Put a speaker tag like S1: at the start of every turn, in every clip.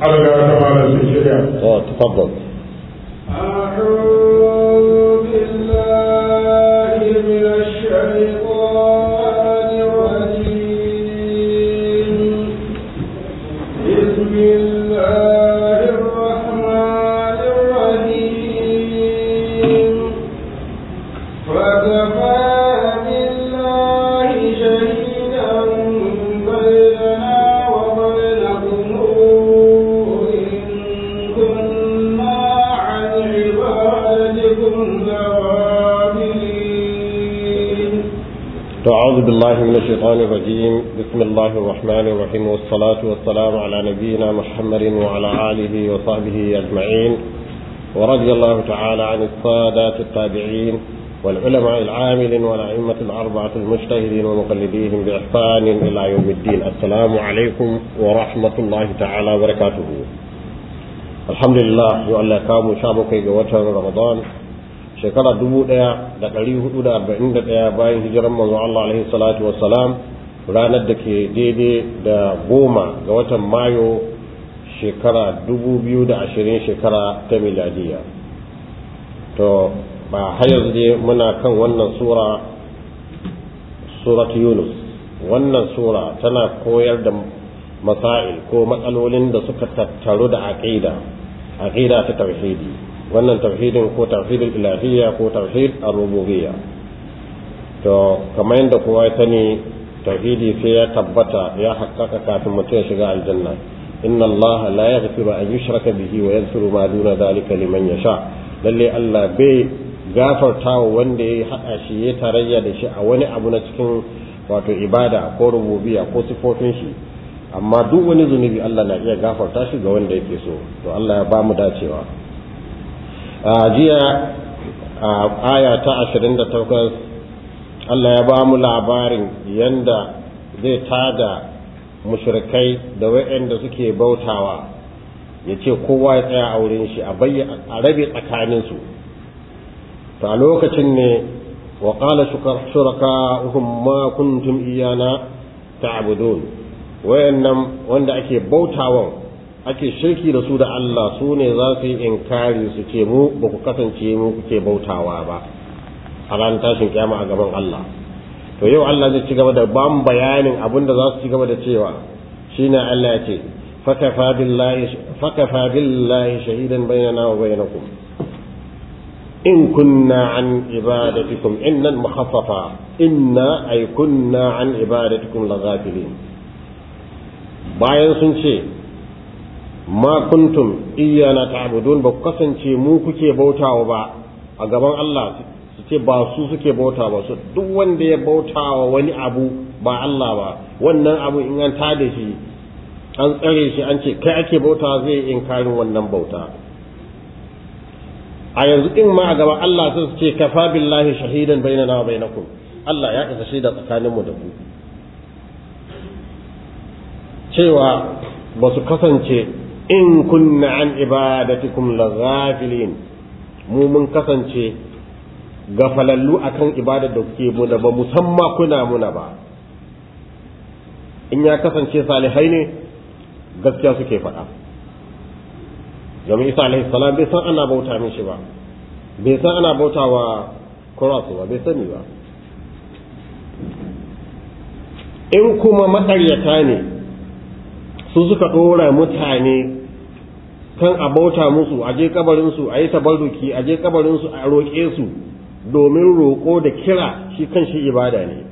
S1: على تعالى في الشريعه.
S2: تفضل.
S3: أعوذ الشيطان الرجيم. بسم الله الرحمن الرحيم.
S2: والصلاة والسلام على نبينا محمد وعلى آله وصحبه أجمعين. ورضي الله تعالى عن السادات التابعين والعلماء العاملين والأئمة الأربعة المجتهدين ومقلديهم بإحسان إلى يوم الدين. السلام عليكم ورحمة الله تعالى وبركاته. الحمد لله يؤلى كامو شابكي وتر رمضان. Shekara dubu ɗaya da ɗari huɗu da arba'in da ɗaya bayan hijiran manzo Allah alaihi salatu wassalam ranar da ke daidai da goma ga watan mayo shekara dubu biyu da ashirin shekara ta miladiya. To ba har yanzu dai muna kan wannan sura surat yunus. Wannan sura tana koyar da masail ko matsalolin da suka tattaru da aqida aqida ta tauhidi. Wannan tauhidin ko tauhidul ilahiyya ko tauhid ar-rububiyya. To kamar yadda kowa ya sani tauhidi sai ya tabbata ya haƙƙaƙa kafin mutum ya shiga aljanna. Inna allaha la yaghfiru an yushraka bihi wa yaghfiru ma duna dhalika liman yasha. Lalle Allah bai gafartawa wanda ya haɗa shi ya tarayya da shi a wani abu na cikin wato ibada ko rububiyya ko sifofin shi. Amma duk wani zunubi Allah na iya gafarta shi ga wanda yake so. To Allah ya ba mu dacewa. A jiya a aya ta ashirin da takwas Allah ya ba mu labarin yanda zai tada mushrikai da waɗanda suke bautawa. Ya ce kowa ya tsaya a wurin shi a rabe tsakaninsu. To a lokacin ne wa qala shuraka'uhum ma kuntum iyana ta'budun. Wayannan wanda ake bautawan ake shirki da su da Allah su ne za su yi inkari su ce mu ba ku kasance mu kuke bautawa ba a ranar tashin kyama a gaban Allah. To yau Allah zai ci gaba da ban bayanin abin da za su ci gaba da cewa. Shine Allah ya ce fakafa billahi shahidan bainana wa bainakum. In kunna an ibadatikum innan mukhaffafa inna ay kunna an ibadatikum laghafilin bayan sun ce ma kuntum iyana ta'budun ba ku kasance mu kuke bautawa ba a gaban Allah su ce ba su suke bauta ba su duk wanda ya bautawa wani abu ba Allah ba wannan abu in an tada shi an tsare shi an ce kai ake bauta zai inkarin wannan bauta. A yanzu in ma a gaban Allah sai su ce kafa billahi shahidan bainana wa bainakum. Allah ya isa shaida tsakaninmu da ku. Cewa ba su kasance in kunna an ibadatikum laghafilin mu mun kasance gafalallu akan ibadar da kuke muna ba musamman kuna muna ba. In ya kasance salihai ne gaskiya suke faɗa. Domin isa alaihi salam bai san ana bauta mishi ba. Bai san ana bauta wa kurasu ba bai sani ba. In kuma maƙaryata ne su suka ɗora mutane kan a bauta musu a je kabarinsu a yi tabarruki a je kabarinsu a roƙe su domin roƙo da kira shi kan shi ibada ne.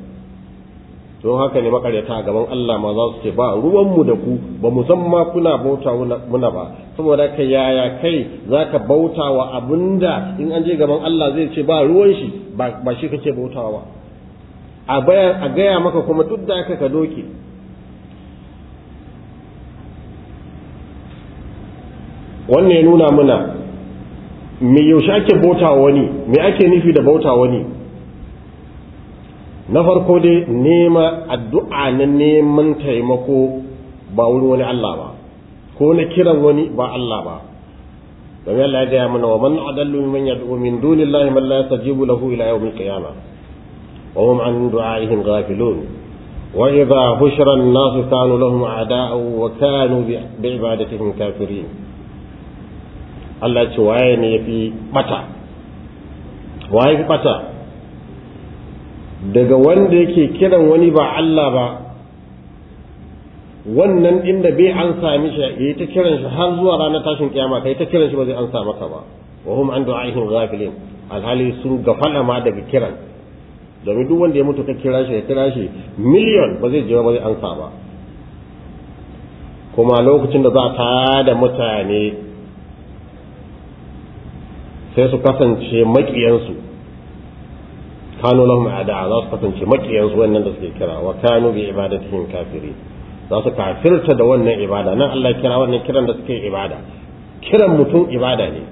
S2: Don haka ne makaryata a gaban Allah ma za su ce ba ruwanmu da ku ba mu san ma kuna bauta muna ba. Saboda ka yaya kai za ka bauta wa abin da in an je gaban Allah zai ce ba ruwan shi ba shi kake bautawa ba. A gaya maka kuma duk da aka ka doke. wannan ya nuna mana me yaushe ake bauta wani me ake nufi da bauta wani. Na farko dai nema addu'a na neman taimako ba wurin wani Allah ba ko na kiran wani ba Allah ba. Domin Allah ya gaya mana wa man adallu mimman yad'u min dunillahi man la yastajibu lahu ila yawmil qiyamah. Wa hum an du'aihim ghafilun. Wa idha hushira an-nasu kanu lahum a'da'u wa kanu bi'ibadatihim kafirin. Allah ce waye ne ya fi ɓata? Waye fi ɓata? Daga wanda yake kiran wani ba Allah ba wannan inda bai an sami shi ya ta kiran shi har zuwa ranar tashin kiyama kai ta kiran shi ba zai an sa maka ba. Wa hum an du'aihim ghafilin alhali sun gafala ma daga kiran. Domin duk wanda ya mutu ka kira shi ya kira shi miliyon ba zai je ba zai an sa ba. Kuma lokacin da za ta da mutane sai su kasance maƙiyansu. Kanu lahum a'da za su kasance maƙiyansu wannan da suke kira wa kanu bi ibadatihim kafiri za su kafirta da wannan ibada. Nan Allah kira wannan kiran da suke ibada. Kiran mutum ibada ne.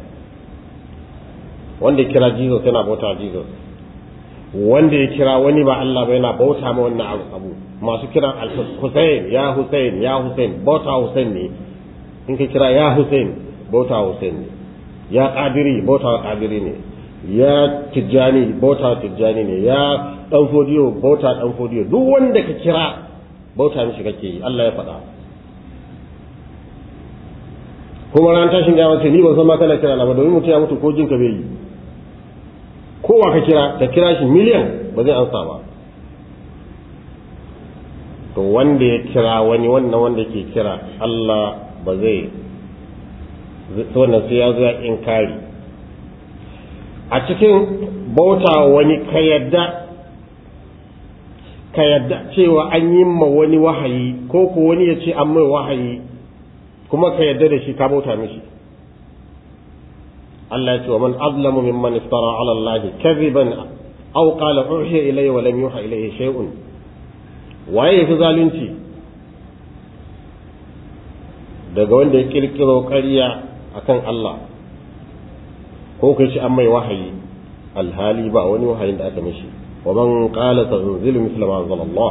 S2: Wanda kira Jesus yana bauta Jesus. Wanda ya kira wani ba Allah ba yana bauta ma wannan abu masu kiran Hussein ya Hussein ya Hussein bauta Hussein ne. In ka kira ya Hussein bauta Hussein ne. Ya Qadiri bauta Qadiri ne. Ya Tijjani bauta Tijjani ne. Ya dan fodiyo bauta dan fodiyo. Duk wanda ka kira bauta mishi kake yi. Allah ya faɗa. Kuma ran tashin gaba sai ni ban san ma kana kira na ba domin mutum ya mutu ko jin ka bai yi. Kowa ka kira ka kira shi miliyan ba zai ansa ba. To wanda ya kira wani wannan wanda ke kira Allah ba zai wannan sai ya zo ya inkari. A cikin bauta wani ka yadda ka yadda cewa an yi ma wani wahayi ko ko wani ya ce an mai wahayi kuma ka yadda da shi ka bauta mishi. Allah ya ce wa man azlamu mimman iftara ala Allah kadhiban aw qala uhiya ilayya wa lam yuha ilayhi shay'un. Waye fi zalunci? Daga wanda ya kirkiro ƙarya akan Allah. Ko kai shi an mai wahayi alhali ba wani wahayin da aka mishi. Wa man qala tanzilu mithla ma anzala Allah.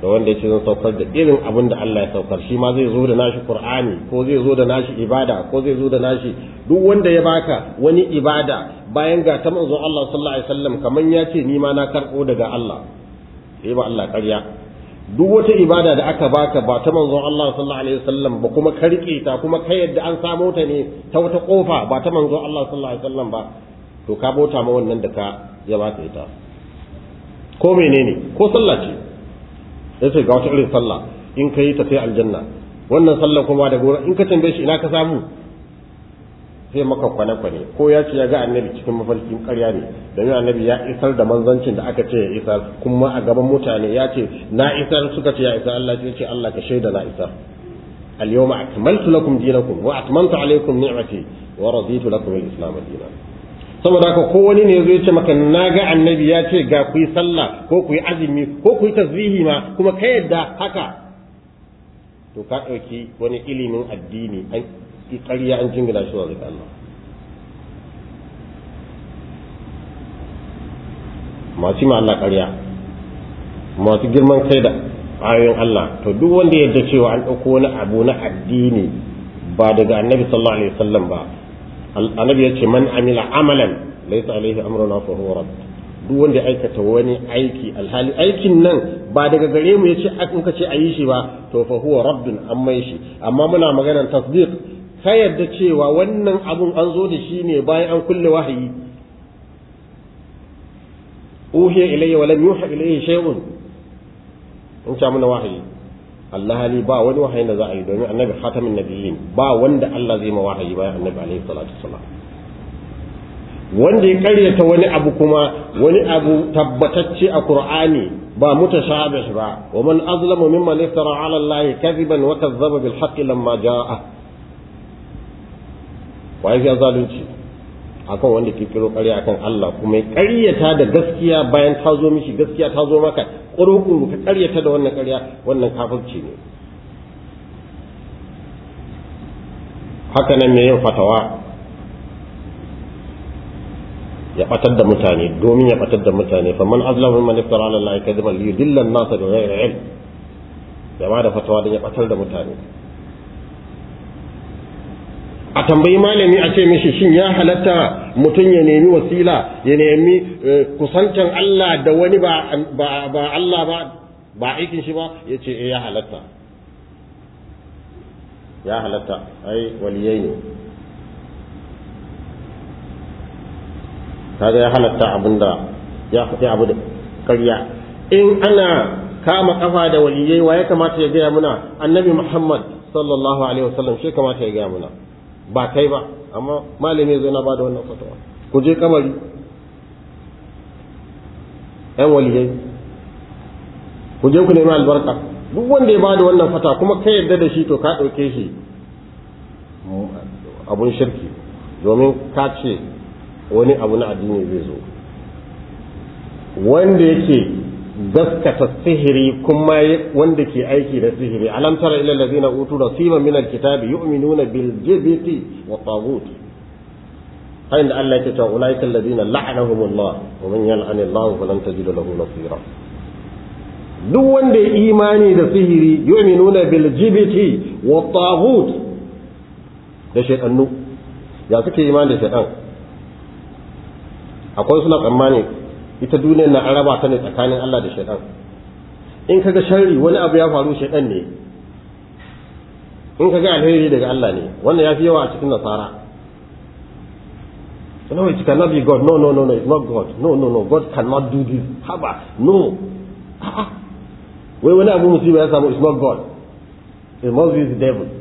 S2: Da wanda yake zan saukar da irin abin da Allah ya saukar shi ma zai zo da nashi Qur'ani ko zai zo da nashi ibada ko zai zo da nashi duk wanda ya baka wani ibada bayan ga ta manzo Allah sallallahu alaihi wasallam kaman ya ce ni ma na karbo daga Allah. Sai ba Allah ƙarya. Duk wata ibada da aka baka ba ta manzo Allah sallallahu alaihi wasallam ba kuma ka riƙe ta kuma ka yadda an samo ta ne ta wata ƙofa ba ta manzo Allah sallallahu alaihi wasallam ba to ka bauta ma wannan da ka ya baka ita. Ko menene? Ko sallah ce? Yace ga wata irin sallah in ka yi ta sai aljanna. Wannan sallah kuma da gora in ka tambaye shi ina ka samu? sai maka kwane-kwane. Ko ya ce ya ga annabi cikin mafarkin karya ne domin annabi ya isar da manzancin da aka ce ya isa kuma a gaban mutane ya ce na isa suka ce ya isa Allah ya ce Allah ka shaida na isa al-yawma akmaltu lakum dinakum wa atmamtu alaykum ni'mati wa raditu lakum al-islam dinan. Saboda haka ko wani ne zai ce maka na ga annabi ya ce ga ku yi sallah ko ku yi azumi ko ku yi tazrihi ma kuma ka yadda haka. To ka ɗauki wani ilimin addini ƙarya an jingina shi wa ga Allah. Masu ma Allah ƙarya masu girman kai da ayoyin Allah to duk wanda yadda cewa an ɗauko wani abu na addini ba daga annabi sallallahu alaihi wasallam ba annabi ya ce man amila amalan laysa alaihi amruna fa huwa radd. Duk wanda aikata wani aiki alhali aikin nan ba daga gare mu ya ce in ka ce ayi shi ba to fa huwa raddun an mai shi. Amma muna maganar tasdiq ka yadda cewa wannan abun an zo da shi ne bayan an kulle wahayi. Uhiya ilayya wa lam yuha ilayhi shay'un. In ta muna wahayi. Allah hali ba wani wahayi da za a yi domin annabi khatamin nabiyyin. Ba wanda Allah zai ma wahayi bayan annabi alaihi salatu wasalam wanda ya karyata wani abu kuma wani abu tabbatacce a qur'ani ba mutashabih ba. Wa man azlamu mimman iftara ala Allah kadiban wa kazzaba bil haqqi lamma jaa wa ya zalunci? Akan wanda ke kiro ƙarya akan Allah kuma ya ƙaryata da gaskiya bayan ta zo mishi gaskiya ta zo maka. Ƙurukuru ka ƙaryata da wannan ƙarya wannan kafirci ne. Haka nan mai yin fatawa ya batar da mutane domin ya batar da mutane. Fa man azlamu man iftara ala Allah kadiban li yudilla an-nasa bi ghairi ilm. Ya ba da fatawa don ya batar da mutane. A tambayi malami a ce mishi shin ya halatta mutum ya nemi wasila ya nemi kusantan Allah da wani ba Allah ba ba aikin shi ba? Ya ce ya halatta. Ya halatta. Ai waliyai ne. Kaga ya halatta abin da ya faɗi abu da ƙarya. In ana kama kafa da waliyai wa ya kamata ya gaya muna? Annabi muhammad sallallahu alaihi wasallam shi kamata ya gaya muna. Ba kai ba amma malami zai na ba da wannan fatawa. Ku je kamari. Yan waliyai. Ku je ku nemi albarka. Duk wanda ya ba da wannan fata kuma kai yadda da shi to ka ɗauke shi abun shirki. Domin ka ce wani abu na addini zai zo. Wanda yake gaskata sihiri kuma wanda ke aiki da sihiri. Alam tara ila allazina utu nasiban min alkitabi yu'minuna bil jibti wa tagut hayin da Allah yake cewa ulaika allazina la'anahumullah wa man yal'ani Allah falan tajid lahu nasira. Duk wanda ya imani da sihiri yu'minuna bil jibti wa tagut da shaytanu ya suke imani da shaytan akwai suna tsammani ita duniyar na an raba ta ne tsakanin Allah da shaitan. In kaga sharri wani abu ya faru shaitan ne. In kaga alheri daga Allah ne wannan ya fi yawa a cikin nasara. No it cannot be God. No no no no it's not God. No no no God cannot do this. Haba no. Wai wani abu musiba ya samu it's not God. It must be the devil.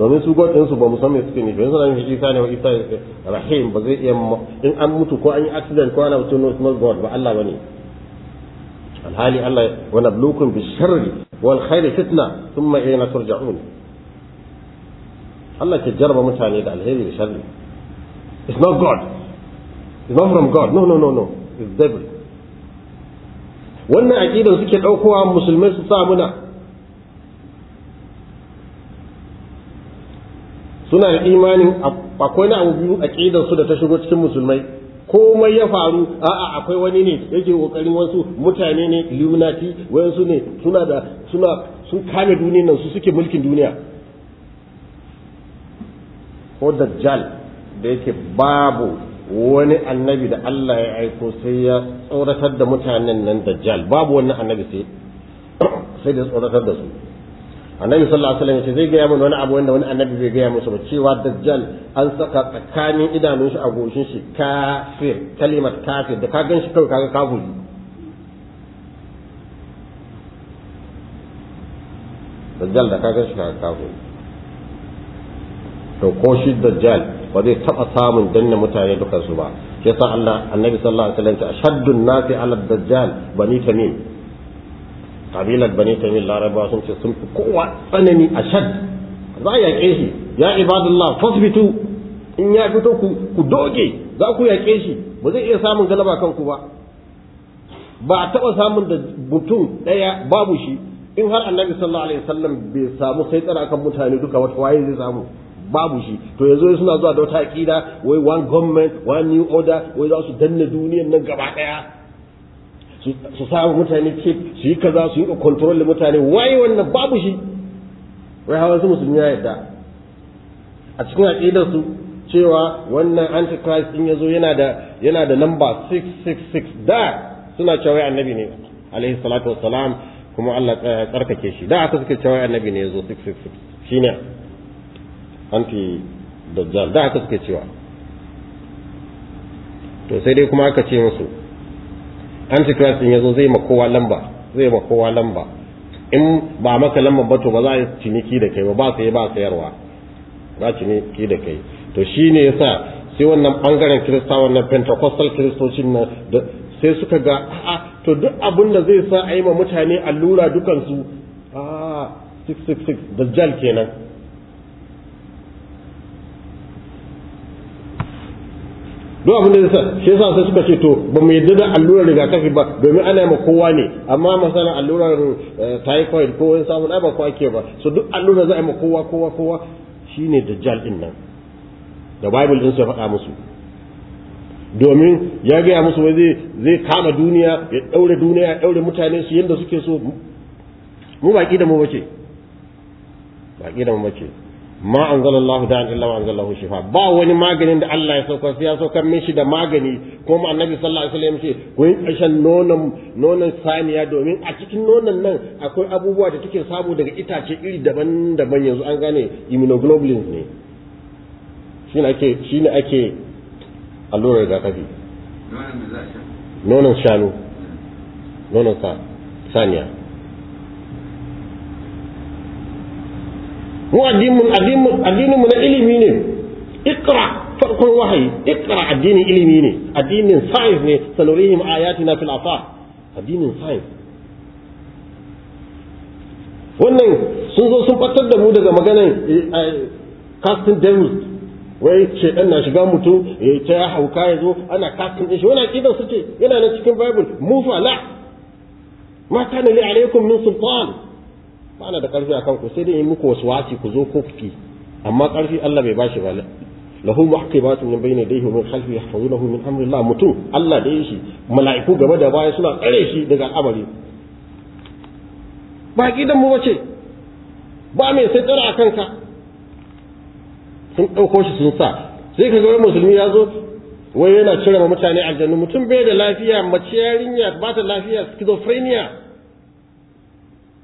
S2: Domin su god ɗinsu ba mu san me suke nufi. Yanzu nan isa ne isa rahim ba zai iya in an mutu ko an yi accident ko ana mutu no not god ba Allah ba ne alhali Allah wa nablukum bi sharri wal khairi fitna thumma ilayna turja'un. Allah ke jarba mutane da alheri da sharri. It's not god. It's not from god. No no no no. It's devil. Wannan aqidar suke daukowa musulmai su sa muna. Suna da imanin akwai na abu biyu aqidar su da ta shigo cikin musulmai. Komai ya faru a'a akwai wani ne yake ƙoƙarin wasu mutane ne illuminati wayansu ne suna da suna sun kame duniyar nan su suke mulkin duniya. Ko dajjal da yake babu wani annabi da Allah ya aiko sai ya tsoratar da mutanen nan dajjal babu wani annabi sai sai da tsoratar da su. Annabi sallallahu alaihi wasallam zai gaya mana wani abu wanda wani annabi bai gaya musu ba cewa dajjal an saka tsakanin idanun shi a goshin shi kafir kalimar kafir da ka gan shi kawai kaga kafiri dajjal da ka gan shi kaga kafiri to ko shi dajjal ba zai taba samun danne mutane dukan su ba. Shi yasa Allah annabi sallallahu alaihi wasallam ce ashaddun nasi ala dajjal bani tamim. Kabilar bani tamil laraba sun ce sun kowa tsanani a shad. Za a yaƙe shi. Ya ibadullah fasbitu. In ya fito ku ku doge. Za ku yaƙe shi. Ba zai iya samun galaba kanku ba. Ba a taɓa samun da mutum ɗaya babu shi. In har annabi sallallahu alaihi wasallam bai samu sai tsara kan mutane duka wata waye zai samu? Babu shi. To yanzu suna zuwa da wata aƙida wai one government one new order wai za su danna duniyar nan gaba ɗaya. Su samu mutane ce su yi kaza su yi control da mutane. Waye wannan babu shi. Wai hawa su musulmi ya yadda. A cikin aqidar su cewa wannan antichrist din ya zo yana da yana da number 666 da suna cewa annabi ne alaihi salatu wassalam kuma Allah ya tsarkake shi. Da aka suke cewa annabi ne ya zo 666 shine anti dajjal da aka suke cewa. To sai dai kuma aka ce musu antichrist din ya zo zai ma kowa lamba zai ma kowa lamba. In ba maka lamba ba to ba za a ciniki da kai ba ba sai ba sayarwa ba ciniki da kai. To shine yasa sai wannan ɓangaren kirista wannan pentecostal kiristocin nan sai suka ga a to duk abin da zai sa a yi ma mutane allura dukansu. A 666 dajjal kenan. Duk abin da zai shi yasa sai suka ce to ba mu yadda da allurar rigakafi ba domin ana ma kowa ne. Amma masalan allurar typhoid ko wani samun ai ba ko ake ba. So duk allurar za a yi ma kowa kowa kowa. Shine dajjal ɗin nan da bible din sai faɗa musu. Domin ya gaya musu wai zai kama duniya ya daure duniya ya daure mutane su yanda suke so. Mu baki da mu bace baki da mu bace ma anzalallahu da'an illa wa anzalahu shifa. Ba wani maganin da Allah ya saukar sai ya saukar min shi da magani. Kuma annabi sallallahu alaihi wasallam ce ku yi ƙashan nonon nonon saniya domin a cikin nonon nan akwai abubuwa da take samu daga itace iri daban-daban. Yanzu an gane immunoglobulins ne. Shine ake shine ake allurar rigakafi. Nonon shanu. Nonon sa saniya. Mu addinin mu na ilimi ne. Ikra farkon wahayi. Ikra addinin ilimi ne. Addinin science ne. Sanurihim ayatina fil afaq. Addinin science. Wannan sun zo sun fatar da mu daga maganar casting devils wai shedan na shiga mutum ya ta hauka ya zo ana casting din shi. Wani aqidan su ce yana nan cikin bible. Mu fa la. Ma kana li alaikum min sultan. Ba na da ƙarfi akan ku sai dai in muku wasu wasi ku zo ko kuki amma ƙarfi Allah bai bashi ba. Lahu muhaqqibatun min bayni yadayhi wa min khalfihi yahfazunahu min amri Allah mutum Allah da shi mala'iku gaba da baya suna tsare shi daga al'amari. Ba gidan mu bace. Ba mai sai tsara akan ka sun ɗauko shi sun sa. Sai ka ga wani musulmi ya zo wai yana cire ma mutane aljannu. Mutum bai da lafiya mace yarinya ba ta lafiya schizophrenia.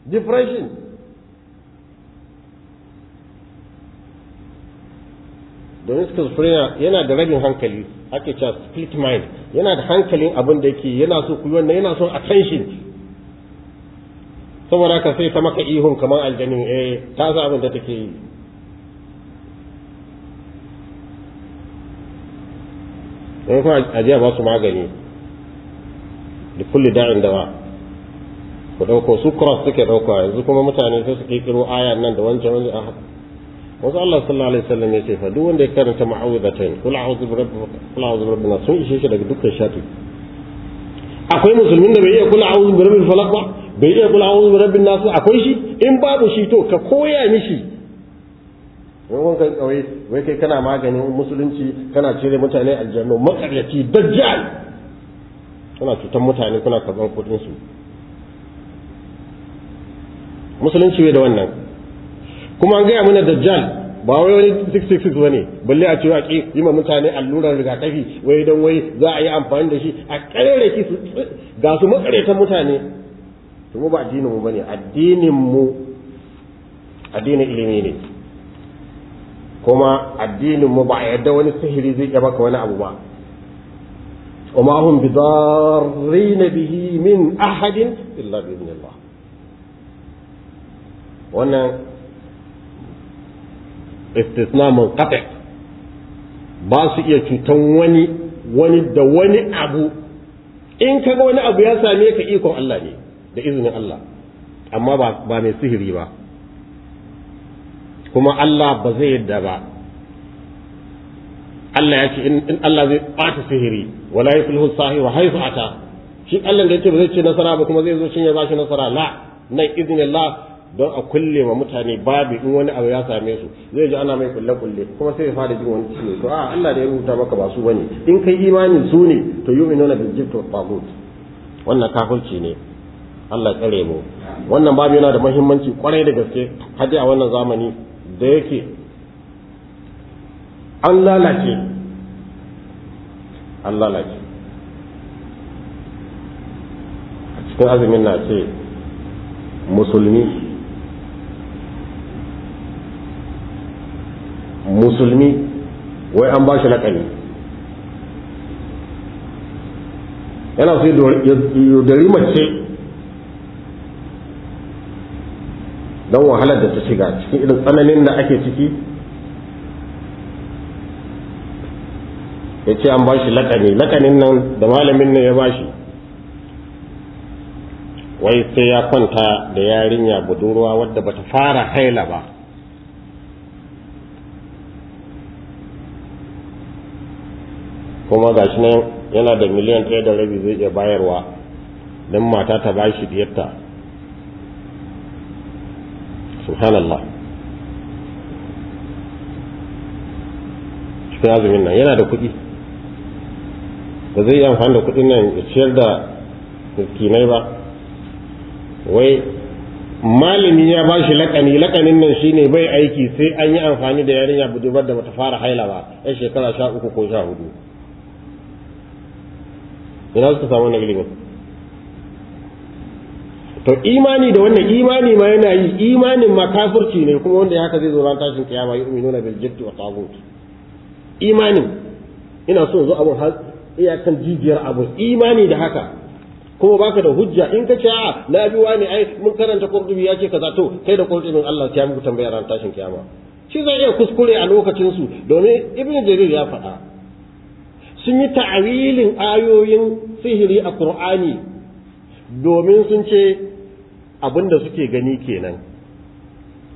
S2: Depression. Domin schizophrenia yana da rabin hankali ake cewa split mind. Yana da hankalin abin da yake yana so ku wannan yana son attention saboda ka sai ta maka ihun kamar aljanin eh ta sa abin da take yi. In kuma ajiya ba su magani da kulli da'in dawa. Ku ɗauko su cross suke ɗauka yanzu kuma mutane sai su ƙirƙiro aya nan da wancan haka. Wasu Allah sallallahu alaihi wasallam ya ce fa duk wanda ya karanta ma'awudatain kul a'udhu bi rabbi kul a'udhu bi rabbin sun ishe shi daga dukkan shafi akwai musulmin da bai iya kul a'udhu bi rabbil falaq ba bai iya kul a'udhu bi rabbin nas akwai shi? In babu shi to ka koya mishi. Yawan kai kawai wai kai kana maganin musulunci kana cire mutane aljannu makaryaci dajjal. Kana cutar mutane kuna karɓan kuɗin su musulunci bai da wannan. kuma an gaya mana dajjal ba wai wani 666 bane balle a ce a ki yi ma mutane allurar rigakafi wai don wai za a yi amfani da shi a karere ki su ga su makaretan mutane to mu ba addinin mu bane addinin mu addinin ilimi ne kuma addinin mu ba a yadda wani sihiri zai iya maka wani abu ba وما هم بضارين به من أحد إلا بإذن الله wannan istisna munqati ba su iya cutan wani wani da wani abu. In kaga wani abu ya same ka ikon Allah ne da izinin Allah. Amma ba ba mai sihiri ba. Kuma Allah ba zai yadda ba. Allah ya ce in Allah zai ɓata sihiri wala yuflihu sahiru haythu ata. Shi Allah da yake ba zai ce nasara ba kuma zai zo shin ya ba shi nasara. La nan iznillah don a kulle wa mutane babu in wani abu ya same su zai ji ana mai kulle kulle kuma sai ya fara jin wani ciwo. To a Allah da ya rubuta maka ba su ba ne. In kai imanin su ne to yu'minuna bil jibti wat tagut wannan kafirci ne. Allah tsare mu. Wannan babu yana da muhimmanci ƙwarai da gaske hadi a wannan zamani da yake an lalace. An lalace. A cikin azumin na ce musulmi musulmi wai an ba shi laƙani. Yana so yaudari mace don wahalar da ta shiga cikin irin tsananin da ake ciki. Ya ce an ba shi laƙani. Laƙanin nan da malamin nan ya ba shi wai sai ya kwanta da yarinya budurwa wadda bata fara haila ba. Kuma gashi nan yana da miliyan ɗaya da rabi zai iya bayarwa don mata ta ba shi diyarta. Subhanallah. Cikin azumin nan yana da kuɗi. Ba zai yi amfani da kuɗin nan ya ciyar da miskinai ba. Wai malami ya ba shi lakani lakanin nan shine bai aiki sai an yi amfani da yarinya budurwar da bata fara haila ba yan shekara sha uku ko sha huɗu. Ina suka samu wannan ilimin. To imani da wannan imani ma yana yi imanin ma kafirci ne kuma wanda haka zai zo ran tashin kiyama yu'minuna bil jibti wa tagut imanin ina so zo abun har iyakan jijiyar abun. Imani da haka. Kuma baka da hujja. In ka ce a na bi wani ai mun karanta qurtubi ya ce kaza to kai da qurtubin Allah ya muku tambaya ran tashin kiyama. Shi zai iya kuskure a lokacin su domin ibnu jarir ya faɗa. Sun yi ta'awilin ayoyin sihiri a qur'ani domin sun ce abin da suke gani kenan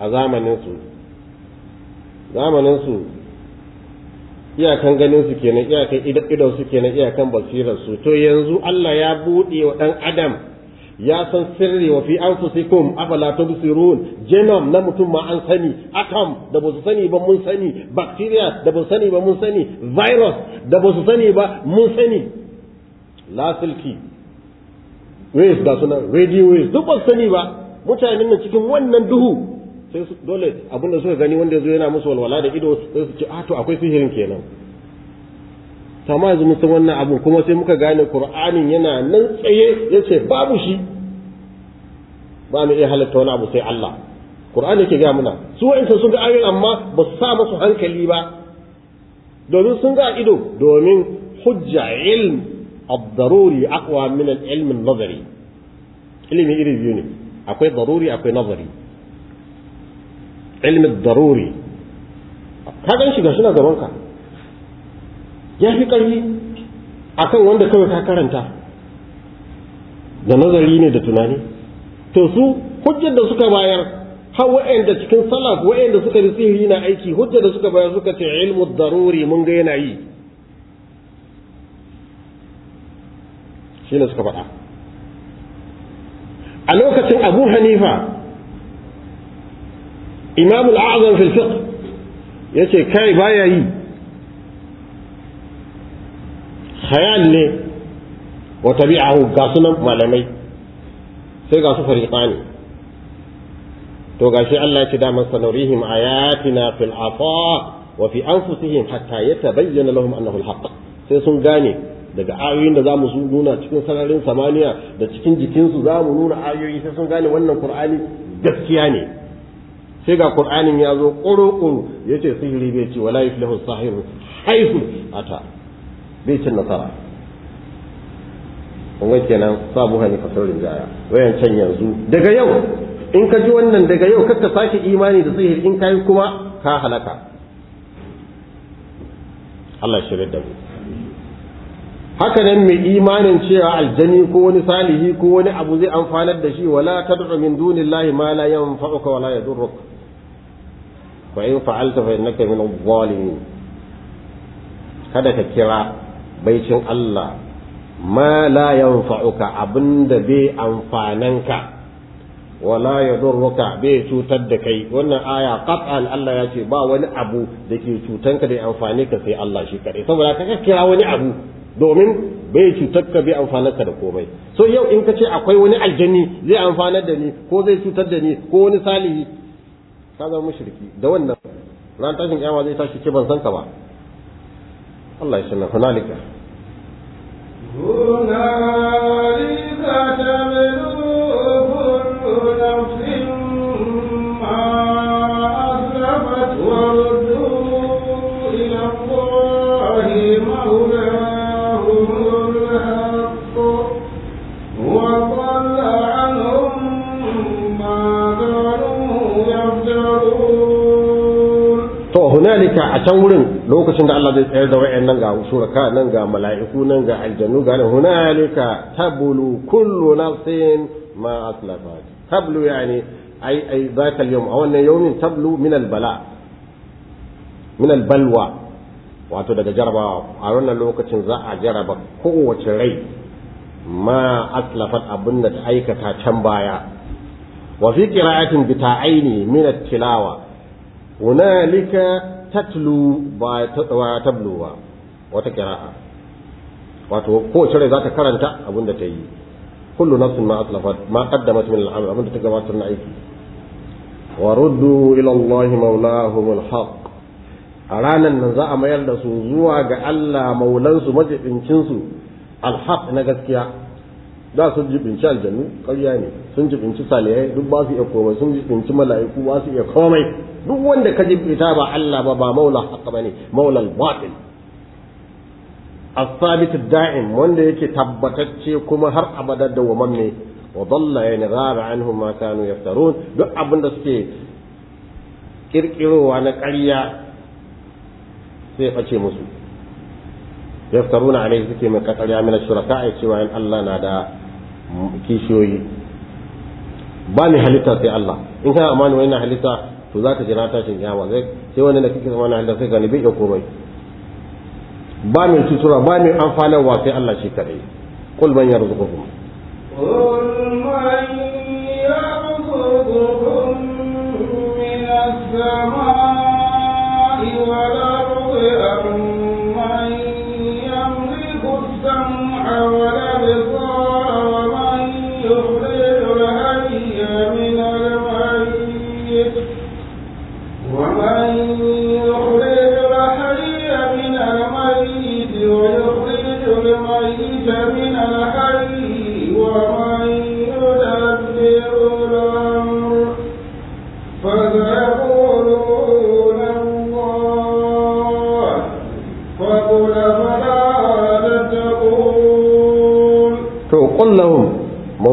S2: a zamanin su zamanin su iyakan ganin su kenan iyakan idon su kenan iyakan basirar su to yanzu Allah ya buɗe wa dan adam ya san sirri wa fi anfusikum afala tubsirun? Genome na mutum ma an sani atom da ba su sani ba mun sani bacteria da ba su sani ba mun sani virus da ba su sani ba mun sani. Lasilki waves ga suna radio waves duk ba sani ba mutanen nan cikin wannan duhu sai su dole abin da suka gani wanda ya zo yana musu walwala da ido sai su ce ah to akwai sihirin kenan. To amma yanzu mun wannan abu kuma sai muka gane qur'anin yana nan tsaye ya ce babu shi. Ba mu iya halatta wani abu sai Allah. Qur'ani yake ga muna su wa'insa sun ga ayoyin amma ba su sa musu hankali ba. Domin sun ga ido domin hujja ilm ad-daruri aqwa min al-ilm an-nazari ilimi iri biyu ne akwai daruri akwai nazari ilmin daruri ka gan shi gashi na gaban ka ya fi karanta da nazari ne da tunani to su hujjar da suka bayar har wa'anda cikin salaf wa'anda suka yi sihiri na aiki hujjar da suka bayar suka ce ilmu daruri mun ga yana yi shi ne suka faɗa. A lokacin abu hanifa imamul azam fil fiqh ya ce kai baya yi. Khayal ne wa tabi'ahu ga sunan malamai sai ga su fariqani. To gashi Allah ya ce da sanurihim ayatina fil afaq wa fi anfusihim hatta yatabayyana lahum annahu al-haqq sai sun gane daga ayoyin da za mu su nuna cikin sararin samaniya da cikin jikinsu za mu nuna ayoyi sai sun gane wannan qur'ani gaskiya ne. Sai ga qur'anin ya zo ƙuru-ƙuru ya ce sihiri bai ce wala yuflihu sahiru haifu ata bai cin nasara. Kun kenan sabu hani fasarin jaya wayan can yanzu daga yau in ka ji wannan daga yau kakka sake imani da sihiri in kai kuma ka halaka. Allah shirya da mu. Haka nan mai imanin cewa aljani ko wani salihi ko wani abu zai amfanar da shi wala tad'u min dunillahi ma la yanfa'uka wala yadurruka fa in fa'alta fa innaka min adh-dhalimin. Kada ka kira baicin Allah ma la yanfa'uka abin da bai amfananka wala yadurruka bai cutar da kai. Wannan aya qat'an Allah ya ce ba wani abu da ke cutanka da amfane ka sai Allah shi kadai saboda ka kira wani abu domin bai cutarka bai amfanarka da komai. So yau in ka ce akwai wani aljani zai amfanar da ni ko zai cutar da ni ko wani salihi ka zama mushriki. Da wannan ran tashin kiyama zai tashi ce ban san ka ba. Allah ya sanar. Hunalika. Hunalika a can wurin lokacin da Allah zai tsayar da wayannan ga shuraka nan ga mala'iku nan ga aljannu ga hunalika tabulu kullu nafsin ma aslafat. Tablu yani ai ai zaka al-yawm. A wannan yawmin tablu min al-bala min al-balwa. Wato daga jarabawa. A wannan lokacin za a jaraba kowace rai ma aslafat abin da ta aikata can baya. Wa fi qira'atin bita'aini min at-tilawa. Hunalika tatlu ba ta tablu ba wata kira'a. Wato kowace rai za ta karanta abin da ta yi. Kullu nafsin ma aslafat ma qaddamat min al-amal abin da ta gabatar na aiki. Wa ruddu ila Allah mawlahum al-haq. A ranan nan za a mayar da su zuwa ga Allah maulansu majibincin su al-haq na gaskiya. da sun jibinci aljanu ƙarya ne. Sun jibinci salihai duk ba su iya komai. Sun jibinci mala'iku ba su iya komai. Duk wanda ka jibinta ba Allah ba ba maula haka ba ne maula al-batil as-sabit ad-da'im wanda yake tabbatacce kuma har abada da waman ne. Wa dalla yani ghaba anhum ma kanu yaftarun. Duk abin da suke kirkirowa na ƙarya sai face musu. Yaftaruna alaihi suke mai ƙarya min shuraka ai Allah na da kishiyoyi. Ba ni halitta sai Allah. In kana amana wani halitta to za ka jira tashin kiyama. Zai sai wani da kike zama na halitta sai ka ni bai komai. Ba mai tutura ba mai amfanarwa sai Allah shi kadai kul man yarzuqukum.
S3: Qul man yarzuqukum min as-samai wal ardi
S2: am man yamliku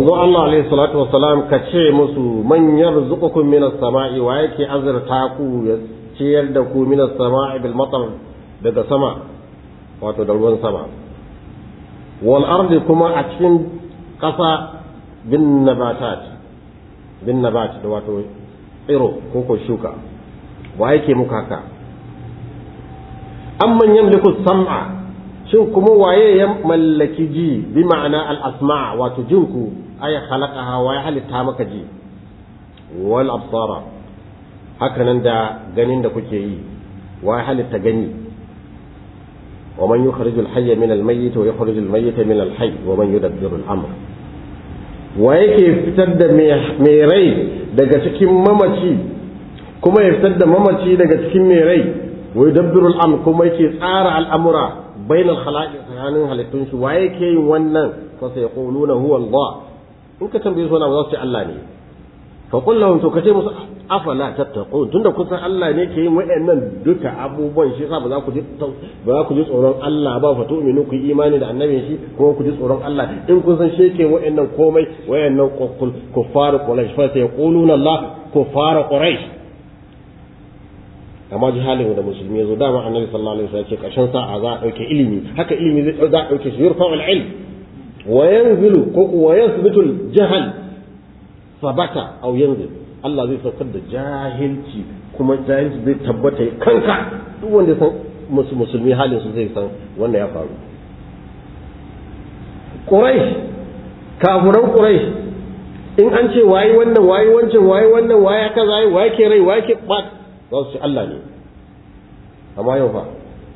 S2: manzo Allah alaihi salatu wassalam ka ce musu man yarzuqukum minas sama'i wa yake azurta ku ya ciyar da ku minas sama'i bil matar daga sama wato da ruwan sama? Wal ardi kuma a cikin ƙasa bin nabatat bin nabat da wato tsiro ko ko shuka wa yake muku haka? Amman yamliku sam'a shin kuma waye ya mallaki ji? Bi ma'ana al-asma wato jinku ay khalaqaha wa ya halitta maka ji? Wal absara. Haka nan da ganin da kuke yi wa ya halitta gani? Wa man yukhriju al-hayya min al-mayyit wa yukhriju al-mayyita min al-hayy wa man yudabbiru al-amr wa yake fitar da mai rai daga cikin mamaci kuma ya fitar da mamaci daga cikin mai rai? Wa yudabbiru al-amr kuma yake tsara al'amura. Bainal khala'iq tsakanin halittun shi wa yake yin wannan fa sai yaquluna huwa Allah in ka tambaye su wannan za su ce Allah ne fa qul lahum to kace musu afala tattaqun tunda kun san Allah ne ke yin wayannan duka abubuwan shi yasa ba za ku ji ba za ku ji tsoron Allah ba fa tu'minu ku imani da annabin shi kuma ku ji tsoron Allah in kun san shi ke wayannan komai wayannan kuffar quraish fa sai yaquluna Allah kuffar quraish amma jihalin da musulmi ya zo dama annabi sallallahu alaihi wasallam ce kashin sa'a za a ɗauke ilimi. Haka ilimi za a ɗauke shi. Yurfa'u al-ilm. Wa yanzilu ko wa yathbutu al-jahl sabata aw yanzil. Allah zai saukar da jahilci kuma jahilci zai tabbata kanka. Duk wanda ya san musulmi halin su zai san wannan ya faru. Quraish. Kafuran Quraish. In an ce waye wannan? Waye wancan? Waye wannan? Waye kaza waye ke rai? Waye ke za su ci Allah ne. Amma yau fa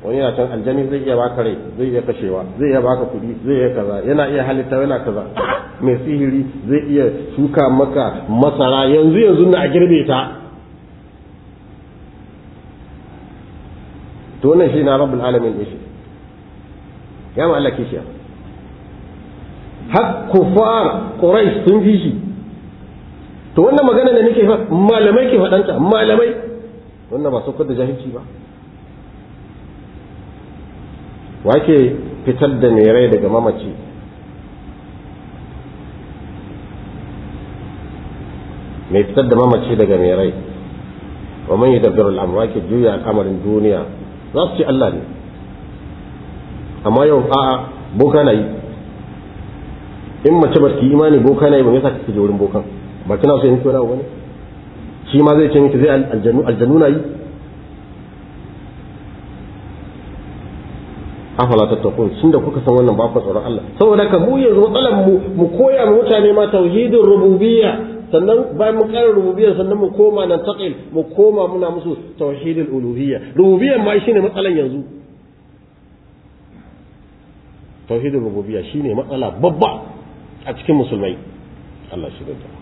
S2: wani yana can aljani zai iya baka rai zai iya kashewa zai iya baka kuɗi zai iya kaza yana iya halitta yana kaza. Mai sihiri zai iya shuka maka masara yanzu yanzu na a girbe ta. To wannan shi na rabbul alamin ishi ya ma Allah kishiya. Har kufar quraish sun fi shi. To wannan magana da nake fa malamai ke faɗanta malamai wannan ba saukar da jahilci ba. Wake fitar da mai rai daga mamaci? Mai fitar da mamaci daga mai rai. Wa man yudabbiru al-amr wake juya al'amarin duniya. Za su ce Allah ne. Amma yau a'a boka na yi. In mace ba ki imani boka na yi ba yasa kike je wurin bokan? Ba kina so yin kona wani? Shi ma zai ce miki zai aljannu na yi? Afala tattaqun tunda kuka san wannan ba ku tsoron Allah? Saboda ka mu yanzu matsalan mu mu koya mu mutane ma tauhidin rububiyya sannan bayan mu kara rububiyya sannan mu koma nan taqil mu koma muna musu tauhidul uluhiyya. Rububiyya ma shine matsalan yanzu. Tauhidul rububiyya shine matsala babba a cikin musulmai. Allah shi da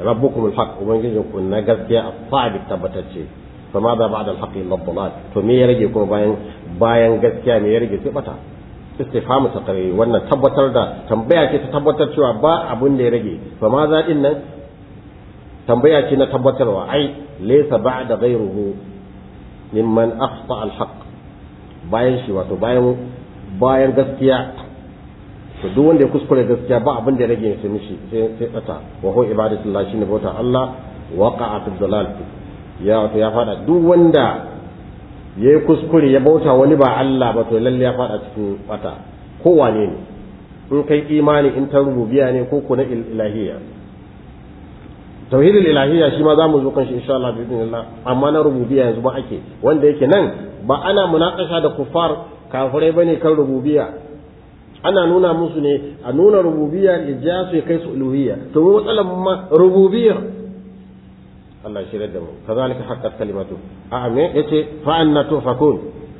S2: rabbukum al haqq ubangijin ku na gaskiya as-sadiq tabbatacce fa ma da ba'da al haqq illa dalal to me ya rage kuma bayan bayan gaskiya me ya rage sai bata istifhamu taqrir wannan tabbatar da tambaya ce ta tabbatar cewa ba abun da ya rage fa ma za ɗin nan tambaya ce na tabbatarwa ai laysa ba'da ghayruhu mimman akhta al-haq bayan shi wato bayan bayan to duk wanda ya kuskure gaskiya ba abin da ya rage sai mishi sai sai tsata wa huwa ibadatullah shine bauta Allah waqa'a fi dalal ya wato ya fada duk wanda ya yi kuskure ya bauta wani ba Allah ba to lalle ya fada cikin bata. Ko wane ne. In kai imani in ta rububiya ne ko ko na ilahiyya. Tauhidul ilahiyya shi ma za mu zo kan shi insha Allah bi idnillah amma na rububiyya yanzu ba ake wanda yake nan ba ana munakasha da kufar kafirai ba ne kan rububiyya ana nuna musu ne a nuna rububiyya ya ja su ya kai su uluhiyya. To mu matsalan ma rububiyya Allah ya da mu. Kazalika haqqat kalimatu. A me ya ce? Fa anna tufakun.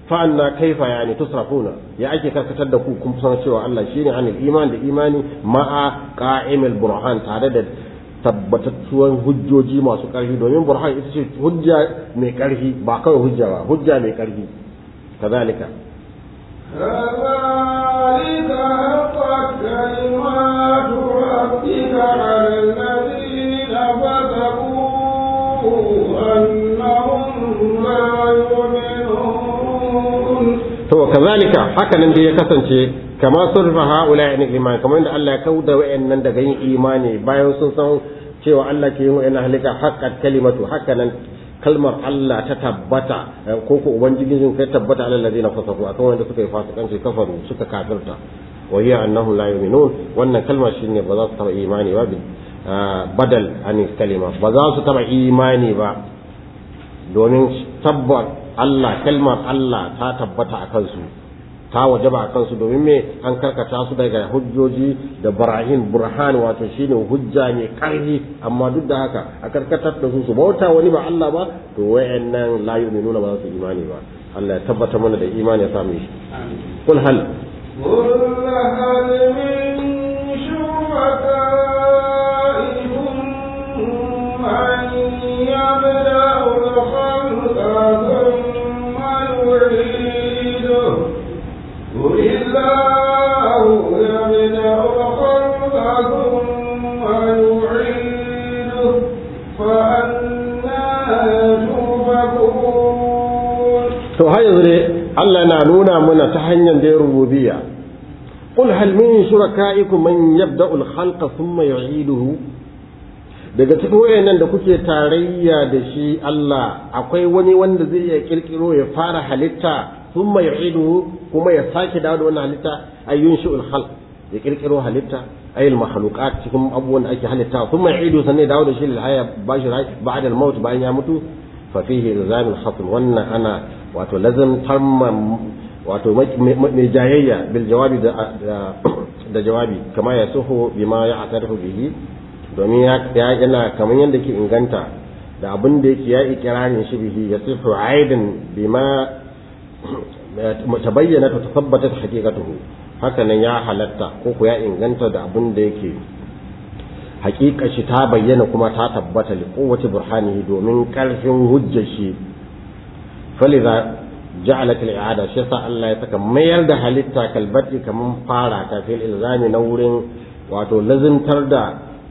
S2: Fa anna kaifa yani tusrafuna? Ya ake karkatar da ku? Kun san cewa Allah shine anil iman da imani ma'a qa'imul burhan tare da tabbatattuwan hujjoji masu ƙarfi. Domin burhan ita ce hujja mai ƙarfi ba kawai hujja ba hujja mai ƙarfi. Kazalika.
S3: كذلك حقت كلمات ربك على الذين فسقوا أنهم لا يؤمنون
S2: to kazalika haka nan dai ya kasance kama surfa haula in iman kamar da Allah ya kauda wayannan daga yin imani bayan sun san cewa Allah ke yin wayannan halika haqqat kalimatu haka nan kalmar Allah ta tabbata ko ko ubangijin kai tabbata alal ladina fasaku akan wanda suka yi fasikanci kafaru suka kafirta. Wa hiya annahum la yu'minun. Wannan kalma shine ba za su taba imani ba bi badal an kalima. Ba za su taba imani ba domin tabbat Allah kalmar Allah ta tabbata a kansu. Ta wajaba a kansu domin me? An karkata su daga hujjoji da barahin burhan wato shine hujja ne ƙarfi amma duk da haka a karkatar da su su bauta wani ba Allah ba to wayannan la yu'minuna ba su imani ba. Allah ya tabbata mana da imani ya samu shi. Kul hal. Nuna mana ta hanyar da rububiyya qul hal min shurakaikum man yabda'u al-khalqa thumma yu'iduhu? Daga cikin wayannan da kuke tarayya da shi Allah akwai wani wanda zai iya kirkiro ya fara halitta thumma yu'iduhu kuma ya sake dawo da wannan halitta? Ayyun shi'ul khalq. Ya kirkiro halitta ayil makhluqat cikin abubuwan da ake halitta. Thumma yu'idu sannan ya dawo da shi lil haya bashi ba'da al-maut bayan ya mutu. Fa fihi ilzam al-khatm wannan ana wato lazim tamma wato mai jayayya bil jawabi da jawabi kama ya suhu bima ya atarifu bihi domin ya yana kamar yadda ke inganta da abin da yake ya ikirarin shi bihi ya sifu aidan bima tabayyana ta tabbata haqiqatuhu haka nan ya halatta ko ko ya inganta da abin da yake haƙiƙa shi ta bayyana kuma ta tabbata li kowace burhanihi domin ƙarfin hujjar shi faliza ja'alat al-i'ada shi yasa Allah ya saka mayar da halitta kalbati kaman fara ta fil ilzami na wurin wato lazimtar da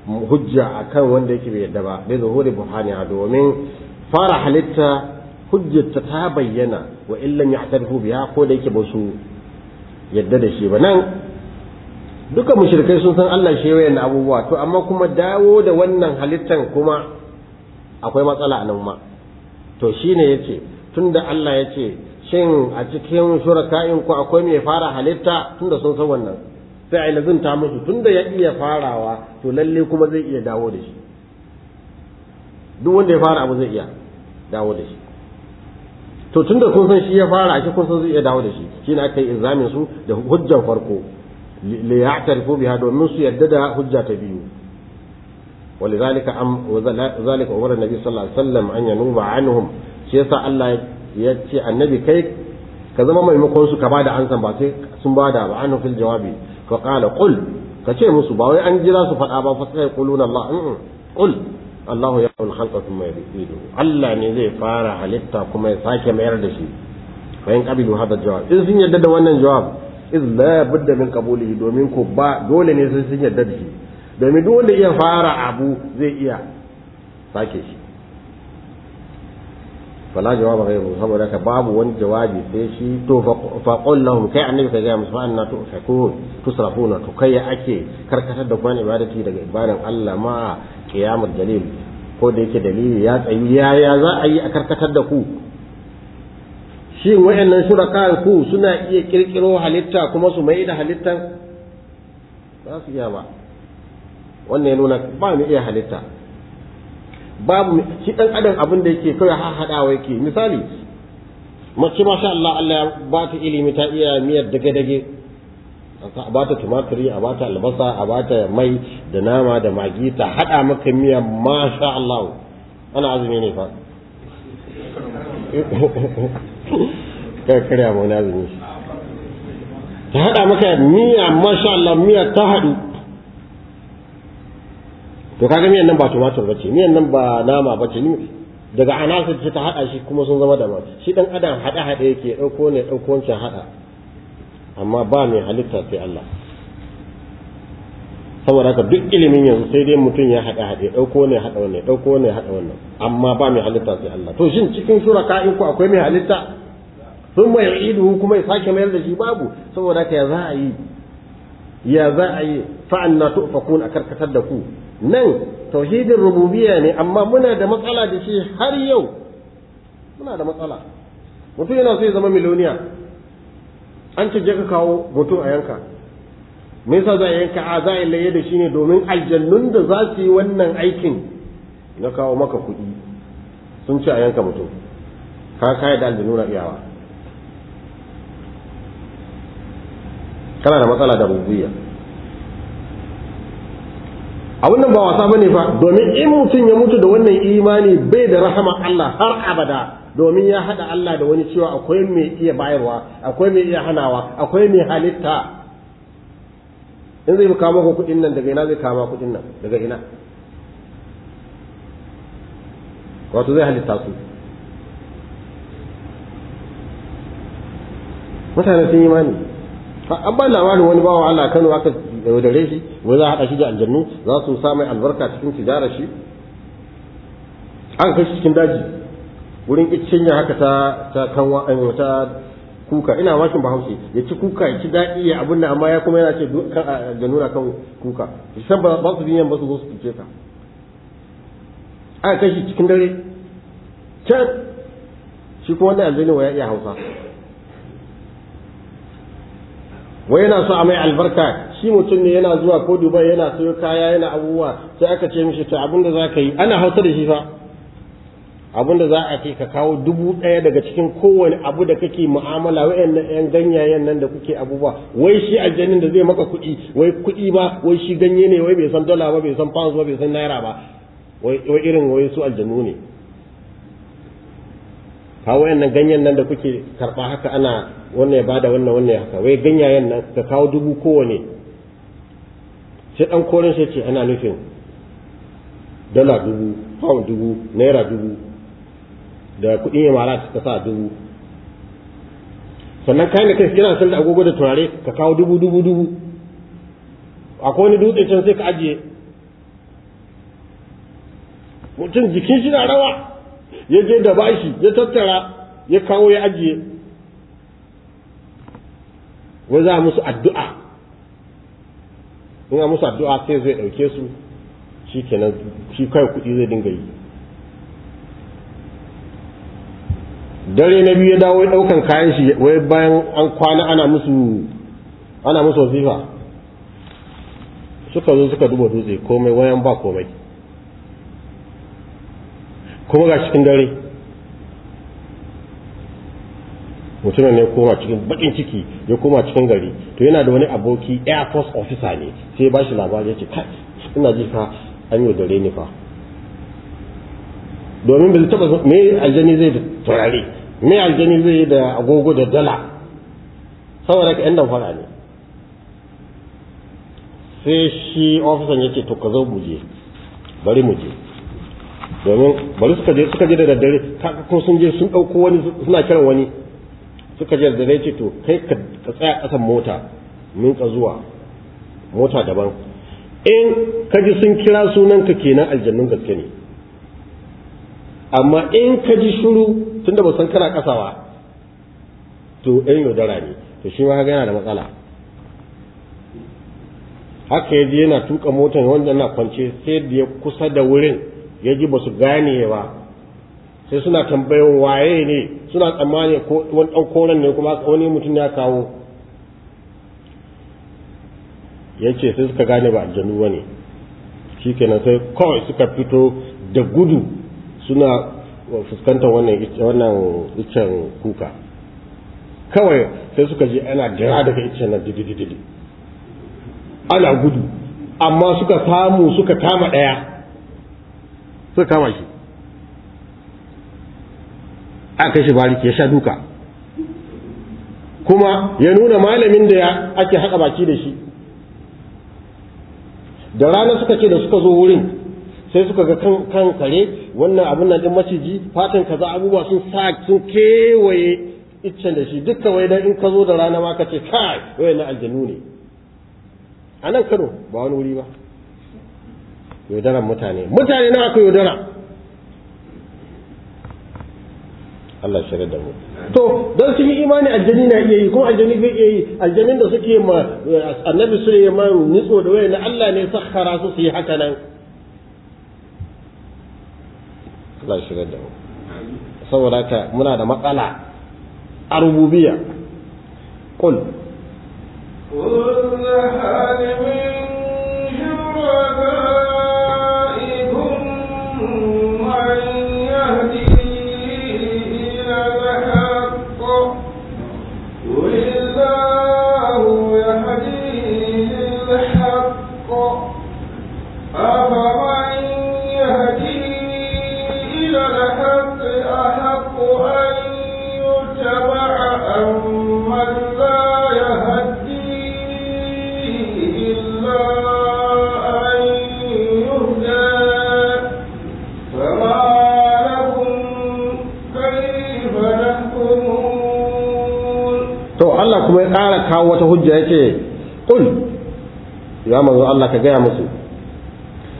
S2: hujja akan wanda yake bai yadda ba bai zuhuri burhaniha domin fara halitta hujjarta ta bayyana wa illam ya'tarifu biha ko da yake ba su yadda da shi ba nan duka mushrikai sun san Allah shi wayan abubuwa to amma kuma dawo da wannan halittan kuma akwai matsala nan ma to shine ya ce tunda Allah yace shin a cikin shuraka'in ku akwai mai fara halitta tunda sun san wannan sai a lazunta musu tunda ya iya farawa to lalle kuma zai iya dawo da shi duk wanda ya fara abu zai iya dawo da shi to tunda kun san shi ya fara shi kun san zai iya dawo da shi shine aka yi izamin su da hujjar farko li ya'tarifu biha domin su yadda da hujja ta biyu ولذلك أم وذلك أمر النبي صلى الله عليه وسلم أن ينوب عنهم shi yasa Allah ya ce annabi kai ka zama maimakon su ka ba da ansan ba sai sun ba da ba. An fil jawabi. Fa qala qul. Ka ce musu ba wai an jira su faɗa ba fa sai quluna Allah. Qul. Allahu ya kul khalqa thumma yu'idu Allah ne zai fara halitta kuma ya sake mayar da shi. Fa in qabilu hada jawab in sun yadda da wannan jawab iz la budda min qabulihi domin ko ba dole ne sai sun yadda da shi. Domin duk wanda iya fara abu zai iya sake shi. Fala jawaba ghayru saboda ka babu wani jawabi sai shi to fa qul lahum kai annabi ka ga musu anna tufakun tusrafuna to kai ake karkatar da kwan ibadati daga ibadan Allah ma qiyamul dalil ko da yake dalili ya tsayi ya ya za a yi a karkatar da ku shin wayannan shuraka ku suna iya kirkiro halitta kuma su mai da halittan ba su iya ba wannan ya nuna ba mu iya halitta babu shi dan adam abin da yake kawai har hadawa yake. Misali mace masha Allah Allah ya ba ta ilimi ta iya miyar dage dage a ba ta tumatiri a ba ta albasa a ba ta mai da nama da magi ta hada maka miya masha Allah. Ana azumi ne fa. Kai karya mu na azumi. Ta hada maka miya masha Allah miya ta hadu. To kaga miyan nan ba tumatur bace miyan nan ba nama bace ni daga anasa ce ta hada shi kuma sun zama daban. Shi dan adam hada hada yake ɗauko ne ɗauko wancan hada amma ba mai halitta sai Allah. Saboda haka duk ilimin yanzu sai dai mutum ya hada hade ɗauko ne hada wannan ɗauko ne hada wannan. Amma ba mai halitta sai Allah. To shin cikin shuraka in ku akwai mai halitta? Sun mai idu kuma ya sake mayar da shi babu. Saboda haka ya za a yi? Ya za a yi? Fa'anna tufakun a karkatar da ku. Nan tauhidin rububiyya ne amma muna da matsala da shi har yau. Muna da matsala. Mutum yana so ya zama miloniya an ce ka kawo mutum a yanka. Me yasa za a yanka? A za a laye da shi ne domin aljannun da za su yi wannan aikin na kawo maka kuɗi. Sun ce a yanka mutum. Ka kaya da aljannu na iyawa. Kana da matsala da rububiyya. A wannan ba wasa ba ne fa. Domin in mutum ya mutu da wannan imani bai da rahama Allah har abada. Domin ya hada Allah da wani cewa akwai mai iya bayarwa akwai mai iya hanawa akwai mai halitta. In zai kawo maka kuɗin nan daga ina zai kawo kuɗin nan? Daga ina? Wato zai halitta su. Mutane sun yi imani. An ba labarin wani bawa Allah Kano aka yaudare shi wai za a haɗa shi da aljannu za su sa mai albarka cikin tijara shi. Aka kai shi cikin daji wurin ya haka ta ta kanwa ta kuka. Ina makin bahaushe ya ci kuka ya ci daɗi ya abin da amma ya kuma yana ce kan aljannu na kan kuka. San ba su biyan ba su zo su tuce ka aka kai shi cikin dare can shi kuma wannan aljannu ya iya hausa. Wai yana so a mai albarka shi mutum ne yana zuwa ko dubai yana sayo kaya yana abubuwa sai aka ce mishi to abin da za ka yi ana hausa da shi fa. Abinda za a ce ka kawo dubu ɗaya daga cikin kowane abu da kake mu'amala wa'annan yan ganyayen nan da kuke abubuwa. Wai shi aljannin da zai maka kuɗi wai kuɗi ba wai shi ganye ne wai bai san dala ba bai san pounds ba bai san naira ba. Wai irin wai su aljannu ne. Kawo wayannan ganyen nan da kuke karɓa haka ana wannan ya ba da wannan wannan ya haka. Wai ganyayen nan ka kawo dubu kowane. Sai dan koren sai ce ana nufin dala dubu pound dubu naira dubu da kuɗin imarat ka sa dubu. Sannan kayan da kai kina san da agogo da turare ka kawo dubu dubu dubu. Akwai wani dutse can sai ka ajiye. Mutum jikin shi na rawa. Ya je da bashi ya tattara ya kawo ya ajiye. Wai za musu addu'a. In a musu addu'a sai zai ɗauke su shi kenan shi kai kuɗi zai dinga yi. Dare na biyu ya dawo ya ɗaukan kayan shi wai bayan an kwana ana musu ana musu wasifa suka zo suka duba dutse komai wayan ba komai. Kuma ga cikin dare. Mutumin ne koma cikin bakin ciki ya koma cikin gari to yana da wani aboki air force officer ne sai ba shi labari ya ce kai ina ji fa an yi dare ni fa. Domin bai taba me aljani zai da turare me aljani zai da agogo da dala saboda ka yan fara ne. Sai shi ofisan ya ce to ka zo mu je bari mu je. Domin bari suka je suka je da daddare ko sun je sun ɗauko wani suna kiran wani suka je da ce to kai ka tsaya ƙasan mota min ka zuwa mota daban. In ka ji sun kira sunanka kenan aljannun gaske ne. Amma in ka ji shuru tunda ba san kana ƙasa ba to ɗan yaudara ne. To shi ma yana da matsala. Haka ya je yana tuka motar wanda na kwance sai da ya kusa da wurin ya ji ba su gane ba. Sai suna tambayan waye ne suna tsammani ko wani ɗan koren ne kuma wani mutum ya kawo. Ya ce sai suka gane ba aljanu ba ne. Shi kenan sai kawai suka fito da gudu suna fuskantar wannan iccen kuka. Kawai sai suka je ana jira daga iccen nan didididi ana gudu amma suka samu suka kama ɗaya. Suka kama shi. Aka shi bariki ya sha duka. Kuma ya nuna malamin da ake haɗa baki da shi. Da rana suka ce da suka zo wurin sai suka ga kan kan kare wannan abin nan din maciji fatan kaza abubuwa sun sa sun kewaye iccen da shi. Dukkan wai dan in ka zo da rana ma ka ce kai wai na aljanu ne. A nan Kano ba wani wuri ba. Yaudaran mutane. Mutane na aka yaudara? Allah shirya da mu to don sun yi imani aljani na iya yi kuma aljani bai iya yi aljanin da suke ma annabi Sulaiman nitso da wayan Allah ne sakhara su su yi haka nan Allah shirya da mu saboda haka muna da matsala a rububiyya qul
S3: قل هل من شركائكم
S2: Allah ka gaya musu.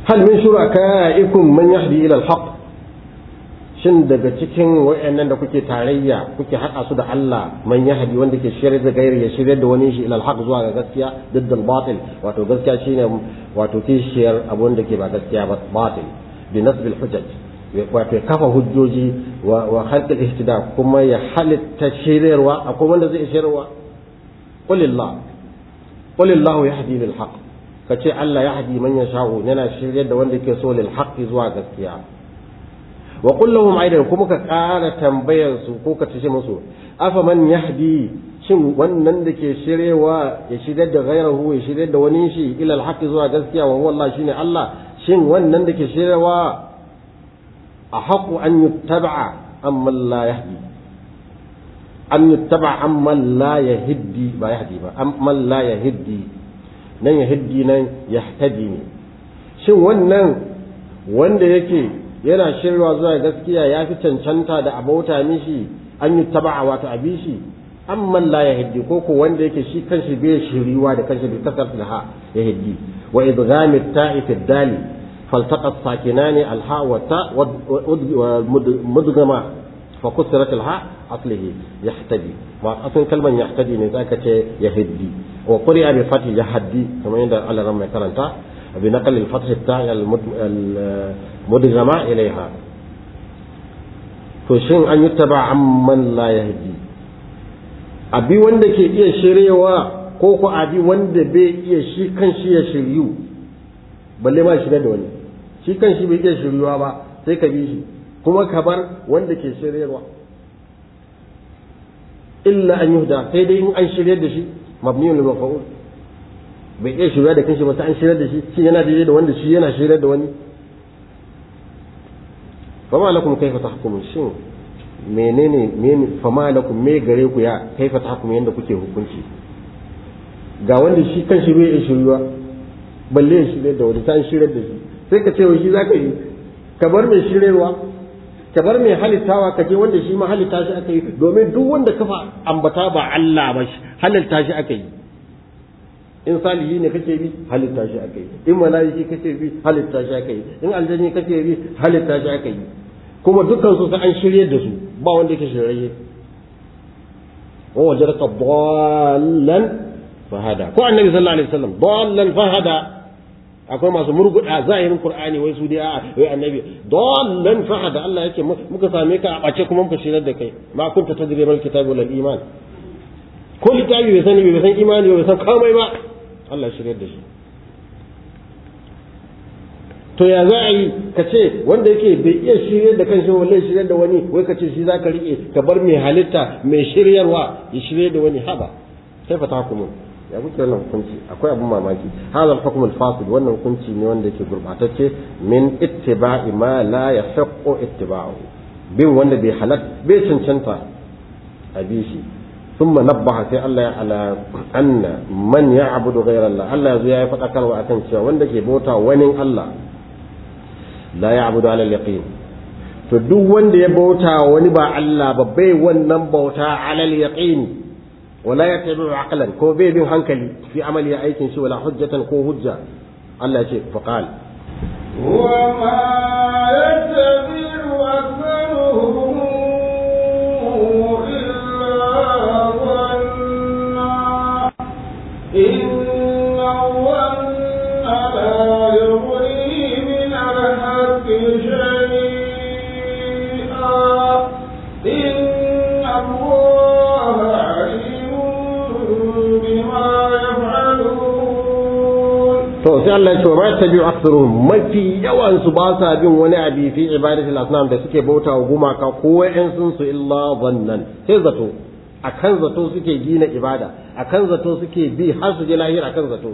S2: Hal min shuraka'ikum man yahdi ila al-haq? Shin daga cikin wayannan da kuke tarayya kuke haɗa su da Allah man yahdi wanda ke shirye da gairi ya shirye da wani shi ila al-haq zuwa ga gaskiya diddal batil wato gaskiya shine wato kishiyar abun da ke ba gaskiya ba batil. Bi nasb al-hujaj wato kafa hujjoji wa halkar ihtida kuma ya halitta shiryarwa. Akwai wanda zai shiryarwa? Qulillah. Qulillahu yahdi lil ka ce Allah ya hadi man yasha'u yana shiryar da wanda ke so lil haqqi zuwa gaskiya. Wa qul lahum aidan kuma ka ƙara tambayar su ko ka tashi musu afa man yahdi? Shin wannan da ke shirewa ya shiryar da ghairahu ya shiryar da wani shi ila al haqqi zuwa gaskiya wa wallahi shine Allah? Shin wannan da ke shirewa a haƙu an yuttaba'a amman la yahdi? An yuttaba amman la yahdi ba yahdi ba amman la yahdi. أما لا يهدي نن يهدي نن يهتدي shin wannan wanda yake yana shirwa zuwa gaskiya ya fi cancanta da abauta mishi an yi taba'a wato abi shi amma la ya hiddi ko ko wanda yake shi kanshi bai shiriwa da kanshi bai kasar da ya hiddi wa idghami ta'i fi dali فالتقى الساكنان الهاء والتاء مدغما فكسرت أصله يحتدي. وأصل كلمة kalman yahtadi ne وقرئ ce يهدي كما quri'a على fathi yahdi بنقل الفتح Allah ran إليها. فشين أن يتبع عمن لا يهدي. abi wanda ke iya ko ko abi wanda bai iya shi kan shi ya shiryu balle ma shi da wani shi kan shi bai iya shiryuwa ba sai ka bi shi kuma ka bar wanda ke shiryarwa illa an yuhda sai dai in an shiryar da shi mabniyun lil maf'ul. Bai iya shirya da kanshi ba sai an shiryar da shi shi yana daidai da wanda shi yana shiryar da wani. Fama lakum kaifa tahkumun shin menene menene fama lakum me gare ku ya kaifa tahkumun yanda kuke hukunci? Ga wanda shi kanshi bai iya shiryuwa balle shirya da wani sai an shiryar da shi. Sai ka ce wa shi zaka yi ka bar mai shiryarwa ka bar mai halittawa ka je wanda shi ma halitta shi aka yi domin duk wanda kafa ambata ba Allah ba shi halitta shi aka yi. In salihi ne kake bi halitta shi aka yi. In mala'iki kake bi halitta shi aka yi. In aljanni kake bi halitta shi aka yi. Kuma dukkan su an shirye da su ba wanda yake shirye. Wa wajadaka dallan fahada. Ko annabi sallallahu alaihi wasallam dallan fahada. Akwai masu murguda zahirin qur'ani wai su dai a wai annabi. Dallan fahada Allah yake muka same ka a bace kuma muka shirar da kai. Ma kunta tadri mal kitabi wal iman. Ko littafi bai sani bai san imani bai san komai ba. Allah shiryar da shi. To ya za a yi ka ce wanda yake bai iya shiryar da kanshi wallahi shiryar da wani wai ka ce shi za ka riƙe ka bar mai halitta mai shiryarwa ya shiryar da wani. Haba sai fa hukumun? ya kuke wannan hukunci akwai abin mamaki hadha al-hukm al-fasid wannan hukunci ne wanda yake gurbatacce min ittiba'i ma la yahiqqu ittiba'u bin wanda bai halat bai cancanta a bi shi ثم نبه sai Allah ya ala anna man ya'budu ghayra Allah Allah yazo ya faɗa karwa akan cewa wanda ke bauta wani Allah la ya'budu ala al-yaqin to duk wanda ya bauta wani ba Allah ba bai wannan bauta ala al-yaqin ولا يتبع عقلا. كو بيدن هنكلي في عمل أيك شيء ولا حجة كو حجة الله شيء فقال. هو
S3: ما يتبع
S2: sai Allah ya ce wa ma tabi'u aktharuhum. Mafi yawan su ba sa bin wani abi fi ibadati al-asnam da suke bauta wa gumaka ko wa'in sun su illa zannan. Sai zato. Akan zato suke gina ibada. Akan zato suke bi har su je lahira akan zato.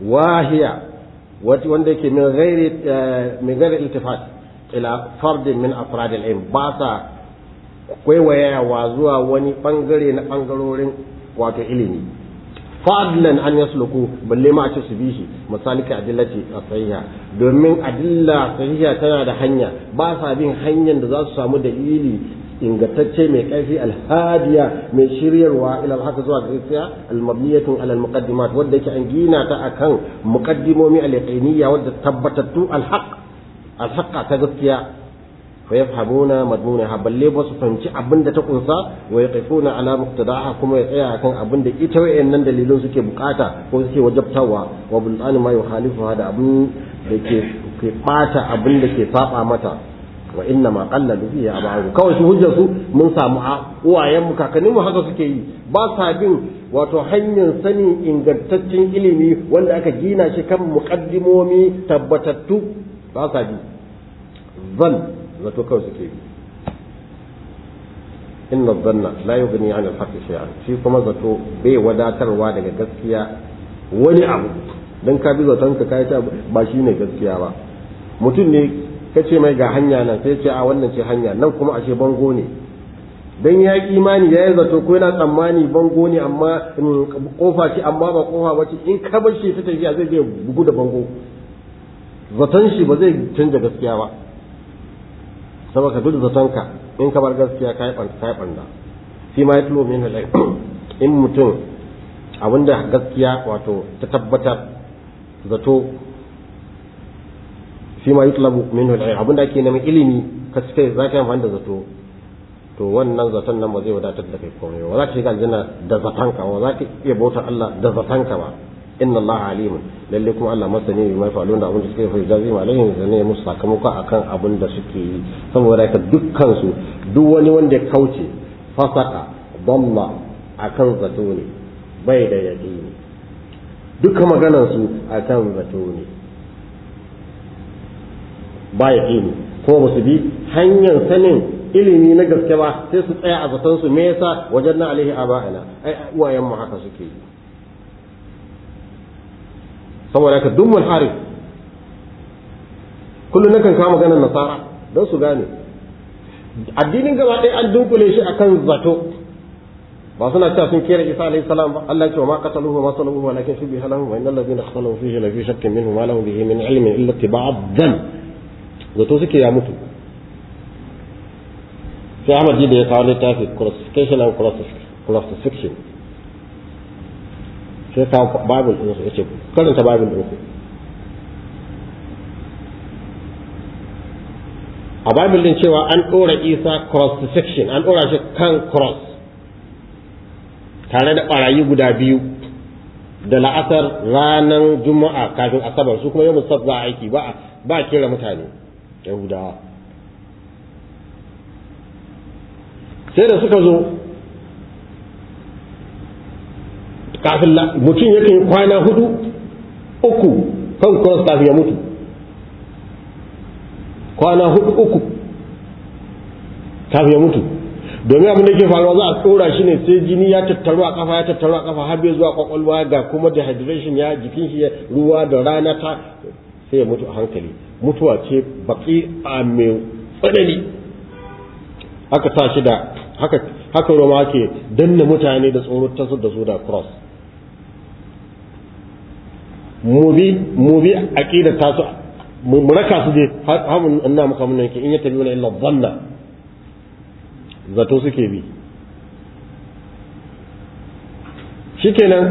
S2: Wahiya wanda yake min ghairi min ghairi iltifat ila fardin min afrad al-ilm. Ba sa kwaiwayawa zuwa wani ɓangare na ɓangarorin wato ilimi. Fadlan an yasluku balle ma a ce su bi shi. Misalika adillati sahiha. Domin adilla sahiha tana da hanya. Ba sa bin hanyar da za su samu dalili ingantacce mai ƙarfi alhadiya mai shiryarwa ila haka zuwa gaskiya almabniyatun ala almuqaddimat wadda yake an gina ta akan muqaddimomi al-yaqiniyya wadda tabbatattu alhaq. Alhaqa ta gaskiya. Fa yafhamuna madmunaha balle ba su fahimci abin da ta kunsa wa yaqifuna ala muqtadaha kuma ya tsaya akan abin da ita wayannan dalilin suke buƙata ko suke wajabtawa wa bul'an ma yukhalifuha da abin da ke ke bata abin da ke saba mata. Wa inna ma qalladu fihi abahu kawai su hujjar su mun samu uwayen mu kakannin mu haka suke yi. Ba sa bin wato hanyar sanin ingantaccen ilimi wanda aka gina shi kan muqaddimomi tabbatattu. Ba sa bi. Zan zato kawai suke bi. Inna dhanna la yughni 'an al-haqqi shay'an. Shi kuma zato bai wadatarwa daga gaskiya wani abu. Dan ka bi zaton ka kai ta ba shine gaskiya ba. Mutum ne ka ce mai ga hanya nan sai ce a wannan ce hanya. Nan kuma ashe bango ne. Dan ya imani ya yi zato ko yana tsammani bango ne amma ƙofa ce amma ba ƙofa ba ce in ka bar shi ta tafiya zai je bugu da bango. Zaton shi ba zai canja gaskiya ba. Saboda duk zaton ka in ka bar gaskiya ka yi ɓanda fi ma ya tulo min halai in mutum abin da gaskiya wato ta tabbatar zato fi ma yutlabu minhu al abin da ake neman ilimi ka cike za ka yi amfani da zato to wannan zaton nan ba zai wadatar da kai komai ba. Za ka shiga aljanna da zatanka ba za ka iya bautar Allah da zatanka ba. Inna Allah alimun. Lalle kuma Allah masani bi mai falon da abin da suke fa jazi ma alaihi da ne musu sakamako akan abin da suke yi. Saboda ka dukkan su duk wani wanda ya kauce fasaka dalla akan zato ne bai da yaqini duka maganar su akan zato ne ba ya ne kuma ba su bi hanyar sanin ilimi na gaske ba sai su tsaya a zaton su me yasa wajen na alaihi aba'ana? Ai uwayen mu haka suke yi. Saboda haka duk harif. Kullum nakan kama maganar nasara don su gane. Addinin gaba ɗaya an dunkule shi akan zato. Ba suna cewa sun kera isa alayhi salam ba. Allah ya ce wa ma qataluhu wa ma salabuhu walakin shubiha lahum wa innal ladina ikhtalafu fihi la fi shakkin minhu ma lahum bihi min ilmin illa ittiba'a dhan zato suke ya mutu. Sai Ahmad da ya kawo littafi classification and classification. Sai kawo bible din su ya ce karanta bible din ku. A bible din cewa an dora Isa crucifixion an dora shi kan cross tare da barayi guda biyu da la'asar ranar juma'a kafin asabar su kuma yau za a aiki ba ba kera mutane yahudawa. Sai da suka zo kafin mutum yakan yi kwana huɗu uku kan cross kafin ya mutu. Kwana huɗu uku kafin ya mutu. Domin abin da ke faruwa za a tsora shi ne sai jini ya tattaru a kafa ya tattaru a kafa har zuwa ƙwaƙwalwa ga kuma dehydration ya jikin shi ruwa da rana ta sai ya mutu a hankali. Mutuwa ce baki a mai tsanani. Haka sa shi da haka haka roma ke danna mutane da tsoro ta da su da cross. Mu bi mu aqidar ta su mu raka su je har mun muka mun yake in ya tabi wala illa dhanna. Zato suke bi. Shikenan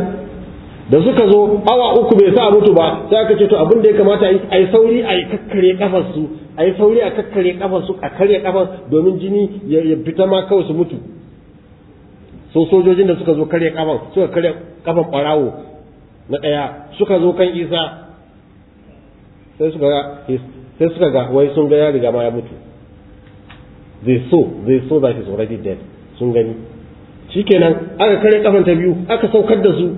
S2: da suka zo awa uku bai sa mutu ba sai aka ce to abin da ya kamata a yi sauri a yi kakkare kafar su a yi sauri a kakkare kafar su a karya kafar domin jini ya fita ma kawai su mutu. So sojojin da suka zo karya kafar suka karya kafar barawo na ɗaya suka zo kan isa. Sai suka ga wai sun ga ya riga ma ya mutu. They saw they saw that he's already dead. Sun gani. Shikenan aka kare kafan ta biyu aka saukar da su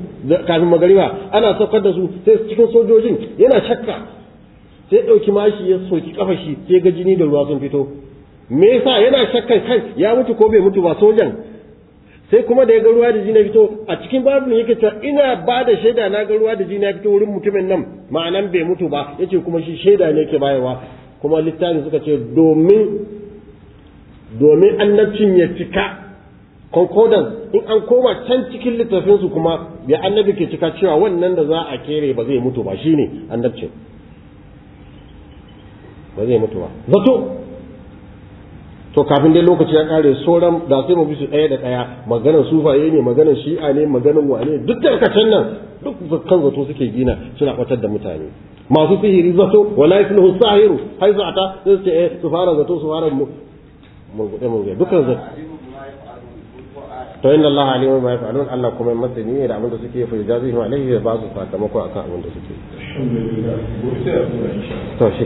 S2: kafin magariba. Ana saukar da su sai cikin sojojin yana shakka. Sai ɗauki mashi ya soki kafa shi sai ga jini da ruwa sun fito. Me yasa yana shakkan kai ya mutu ko bai mutu ba sojan? Sai kuma da ya ga ruwa da jini ya fito a cikin babin yake cewa ina ba da shaida na ga ruwa da jini ya fito wurin mutumin nan. Ma'anan bai mutu ba ya ce kuma shi shaida ne ke bayarwa. Kuma littafin suka ce domin domin annabcin ya cika concordance in an koma can cikin littafinsu kuma bai annabi ke cika cewa wannan da za a kere ba zai mutu ba shine annabcin. Ba zai mutu ba. Zato to kafin dai lokaci ya kare sauran da sai mu bi su ɗaya da ɗaya. Maganar sufaye ne maganar shi'a ne maganar wane duk tarkacen nan duk kan zato suke gina suna kwatar da mutane. Masu sihiri zato wala yaflahu sahiru haizu ata sai su ce eh su fara zato su fara murgude murgude dukkan zato. To inna Allah alimu ma yaf'alun Allah kuma masani ne da abin da suke fa jazihi alaihi ya ba su sakamako akan abin da suke to shi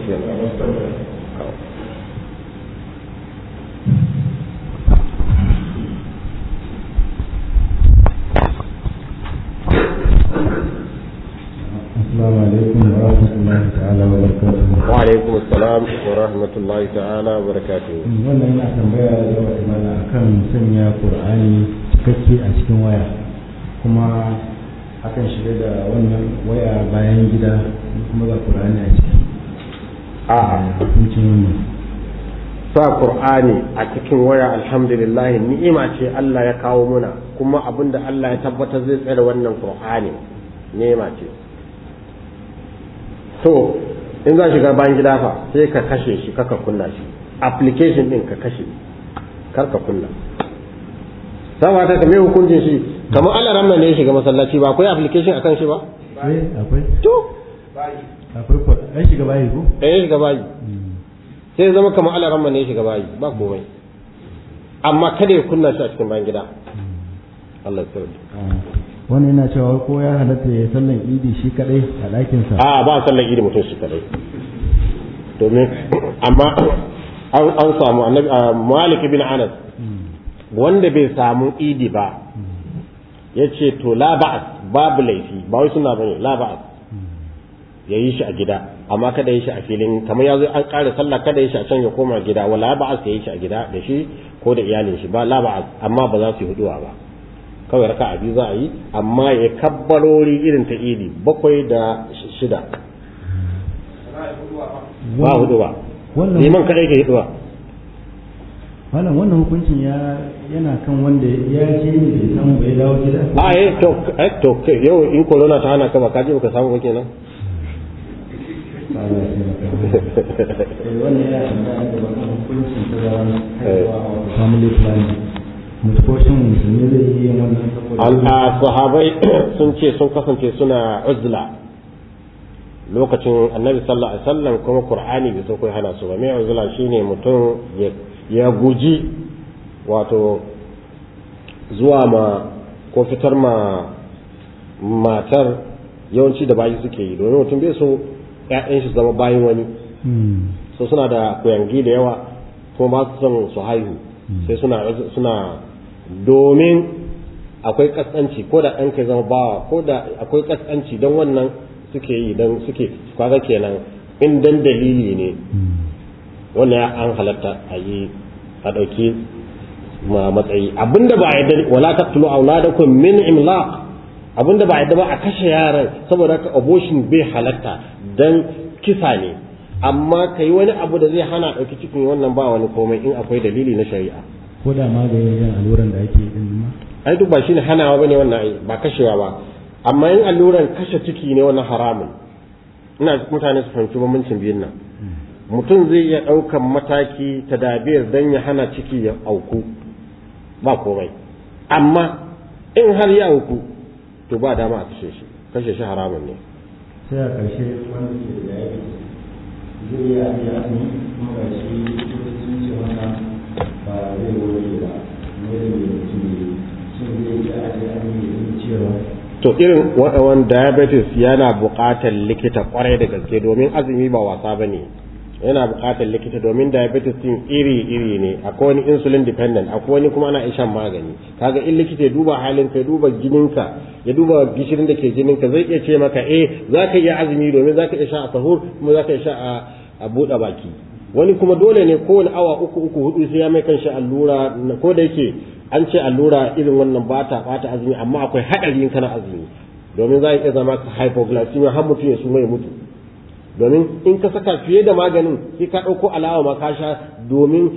S1: السلام عليكم ورحمة الله تعالى وبركاته
S2: وعليكم السلام ورحمة الله تعالى وبركاته
S1: wannan yana tambaya da wata mana akan sanya Qur'ani cikakke a cikin waya kuma akan shiga da wannan waya bayan gida kuma ga Qur'ani a ciki
S2: a'a
S1: hukuncin wannan
S2: sa Qur'ani a cikin waya alhamdulillah ni'ima ce Allah ya kawo muna kuma abinda Allah ya tabbatar zai tsare wannan Qur'ani ni'ima ce To in za shiga bayan gida fa sai ka kashe shi kaka kunna shi. Application din ka kashe kar ka kunna. Sama ta kame hukuncin shi? Kamar Allah ramna ne ya shiga masallaci ba akwai application akan shi ba?
S1: Eh akwai.
S2: To.
S1: Akwai ko an shiga bayi ko?
S2: Eh ya shiga bayi. Sai zama kamar Allah ramna ne ya shiga bayi ba komai. Amma kada ya kunna shi a cikin bayan gida. Allah ya tsare
S1: wani yana cewa ko ya halatta ya sallan idi shi kadai a ɗakinsa?
S2: A ba sallar idi mutum shi kadai domin amma an samu annabi malik bin anas wanda bai samu idi ba ya ce to la ba'as babu laifi. Ba wai suna ba ne la ba'as. Ya yi shi a gida amma kada ya shi a filin kamar ya zo an ƙara sallah kada ya shi a can ya koma gida. Wala ba a yi shi a gida da shi ko da iyalin shi ba la ba amma ba za su yi huduwa ba. Kawai raka a biyu za a yi amma ya kabbarori irin ta idi bakwai da shida. Ba huɗu ba liman kadai ke huduwa
S1: wannan wannan hukuncin ya yana kan wanda ya je ne bai samu bai dawo gida?
S2: A eh to eh to yau in corona ta hana ka ba ka je baka samu ba kenan.
S1: Eh, wannan ya tambaya da wannan hukuncin ta da wato family planning.
S2: Sahabai sun ce sun kasance suna uzla. Lokacin annabi sallallahu alaihi wasallam kuma qur'ani bai so kai hana su ba. Mai uzla shine mutum ya guji wato zuwa ma ko fitar ma matar yawanci da bayi suke yi. Domin mutum bai so ƴaƴan shi zama bayin wani.
S1: Hmm.
S2: so suna da kuyangi da yawa kuma ba su son su haihu. Sai suna suna domin akwai kaskanci ko da ɗanka ya zama bawa ko da akwai kaskanci don wannan suke yi don suke kwaga kenan in dan dalili ne. Wannan an halatta a yi a ɗauki ma matsayi. Abinda ba a yadda wala taqtulu auladakum min imlaq. Abinda ba a yadda ba a kashe yaran saboda haka abortion bai halatta dan kisa ne. Amma kai wani abu da zai hana ɗauki cikin wannan ba wani komai in akwai dalili na shari'a.
S1: Ko da maganin yin alluran da ake yi din ma?
S2: Ai duk ba shine hanawa ba ne wannan ai ba kashewa ba. Amma in alluran kashe ciki ne wannan haramun. Ina mutane su fahimci bambancin biyun nan. Mutum zai iya ɗaukan mataki ta dabiyar don ya hana ciki ya auku ba komai. Amma in har ya auku to ba dama a kashe shi kashe shi haramun ne.
S1: Sai a ƙarshe wanda ke da zai yi shi sun ce ba zai ba. Ne da ne. Shin zai da cewa?
S2: To irin waɗawan diabetes yana buƙatar likita ƙwarai da gaske domin azumi ba wasa ba ne. Yana buƙatar likita domin diabetes din iri-iri ne. Akwai wani insulin dependent akwai wani kuma ana shan magani. Kaga in likita ya duba halin ka ya duba jininka ya duba gishirin da ke jininka zai iya ce maka eh za ka iya azumi domin za ka iya sha a sahur kuma za ka iya sha a- buɗe baki. Wani kuma dole ne kowane awa uku uku huɗu sai ya mai kan shi allura. Ko da yake an ce allura irin wannan ba ta bata azumi amma akwai haɗari in kana azumi. Domin za iya zama ka hypoglycemia har mutum ya suma ya mutu. Domin in ka saka fiye da maganin sai ka ɗauko alawa ma ka sha domin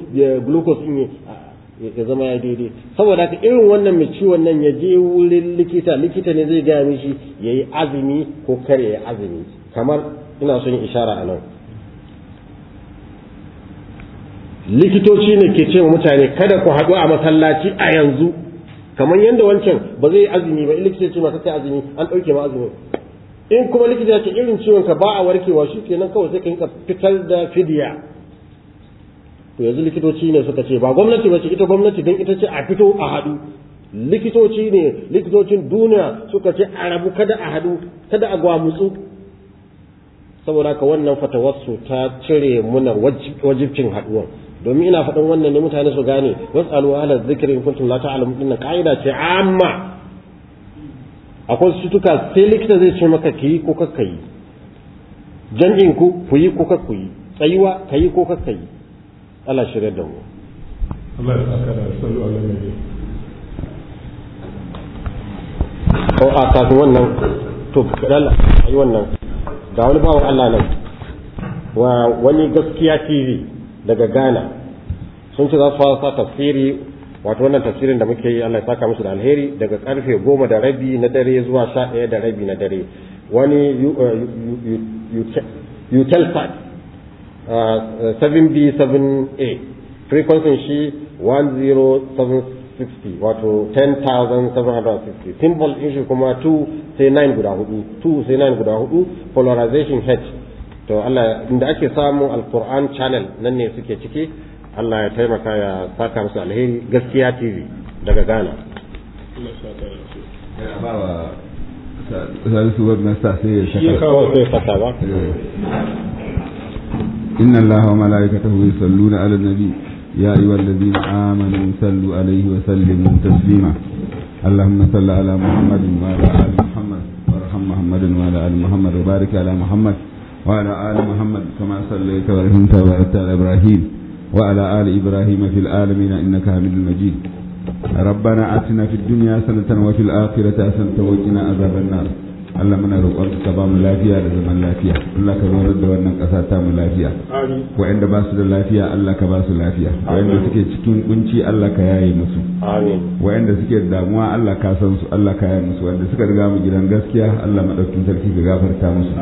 S2: glucose ɗin ya- zama ya daidai. Saboda haka irin wannan mai ciwon nan ya je wurin likita likita ne zai gaya mishi ya yi azumi ko kar ya yi azumi. Kamar ina son ishara a nan. Likitoci ne ke ce mutane kada ku haɗu a masallaci a yanzu. Kamar yadda wancan ba zai azumi ba likita ce maka kai azumi an ɗauke ma azumi in kuma likita ya ce irin ciwon ka ba a warkewa shi kenan kawai sai ka yinka fitar da fidiya. To yanzu likitoci ne suka ce ba gwamnati ba ce ita gwamnati don ita ce a fito a haɗu. Likitoci ne likitocin duniya suka ce a rabu kada a haɗu kada a gwamutsu. Saboda haka wannan fatawarsu ta cire muna wajibcin haɗuwan domin ina faɗin wannan ne mutane su gane wasu ala zikiri in kuntum la ta'lamun. Din ka'ida ce amma akwai cutuka sai likita zai ce maka ki ko kakka yi. Jam'in ku ku yi ko kakku yi. Tsayuwa ka yi ko kakka yi. Allah shirya da mu.
S4: Allah ya saka da sallu ala nabi.
S2: Ko a kafin wannan to kadala ayi wannan. Ga wani bawan Allah nan. Wa wani gaskiya TV daga Ghana. Sun ce za su fara tafsiri wato wannan tafsirin da muke yi Allah ya saka musu da alheri daga ƙarfe goma da rabi na dare zuwa sha ɗaya da rabi na dare. Wani Utelsat 7B7A frequency shi 10760 wato 10,760 symbol shi kuma 2 sai 9 guda huɗu 2 sai 9 guda huɗu polarization H. To Allah inda ake samu alquran channel nan ne suke ciki. Allah ya taimaka ya saka musu alheri gaskiya TV daga Ghana
S4: ba wa salisu wannan sa sai ya
S2: shi kawo sai fata ba
S4: إن الله وملائكته يصلون على النبي يا أيها الذين آمنوا صلوا عليه وسلموا تسليما اللهم صل على محمد وعلى آل محمد وارحم محمد وعلى آل محمد وبارك على محمد وعلى آل محمد كما صليت ورحمت وباركت على إبراهيم وعلى آل إبراهيم في العالمين إنك حميد مجيد ربنا آتنا في الدنيا حسنة وفي الآخرة حسنة وقنا عذاب النار Allah muna roƙon ka ba mu lafiya da zaman lafiya Allah ka zaunar da wannan ƙasa ta mu lafiya wa'anda ba su da lafiya Allah ka ba su lafiya wa'anda suke cikin kunci Allah ka yaye musu
S2: amin
S4: wa'anda suke da damuwa Allah ka san su Allah ka yaye musu wanda suka riga mu gidan gaskiya Allah madaukin sarki ka gafarta musu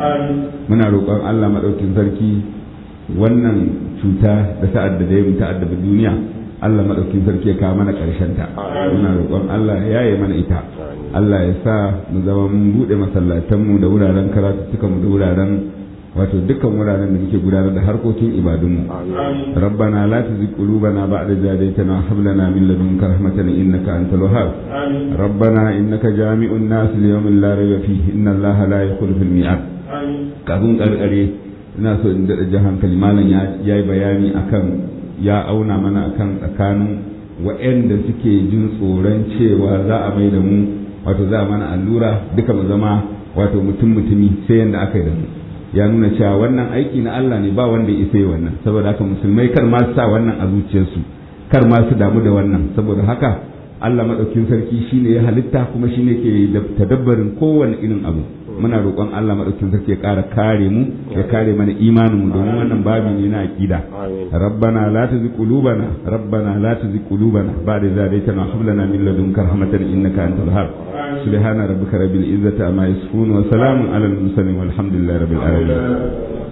S4: muna roƙon Allah madaukin sarki wannan cuta da sa'ad da dai ta'addaba duniya Allah madaukin sarki ya kawo mana ƙarshen ta muna roƙon Allah ya yaye mana ita. Allah ya sa mu zama mun buɗe masallatan mu da wuraren karatu mu da wuraren wato dukkan wuraren da muke gudanar da harkokin ibadun mu. Rabbana la tuzigh qulubana ba'da idh hadaytana hab lana min ladunka rahmatan innaka antal wahhab. Rabbana innaka jami'un nas li yawmin la rayba fihi inna allaha la yukhlifu al mi'ad kafin karkare ina so in dada ji hankali. Malam ya yi bayani akan ya auna mana akan tsakanin wa'anda suke jin tsoron cewa za a mai da mu wato za a mana allura duka mu zama wato mutum mutumi sai yanda aka yi da mu. Ya nuna cewa wannan aiki na Allah ne ba wanda ya isa wannan. Saboda haka musulmai kar ma su sa wannan a zuciyarsu kar ma su damu da wannan. Saboda haka Allah madaukin sarki shine ya halitta kuma shine ke da tadabbarin kowane irin abu. Muna roƙon Allah madaukin sarki ya ƙara kare mu ya kare mana imanin mu domin wannan babi ne na aqida rabbana la tuzigh qulubana rabbana la tuzigh qulubana ba'da idh hadaytana hab lana min ladunka rahmatan innaka antal wahhab. Subhana rabbika rabbil izzati amma yasifun wa salamun alal mursalin walhamdulillahi rabbil alamin.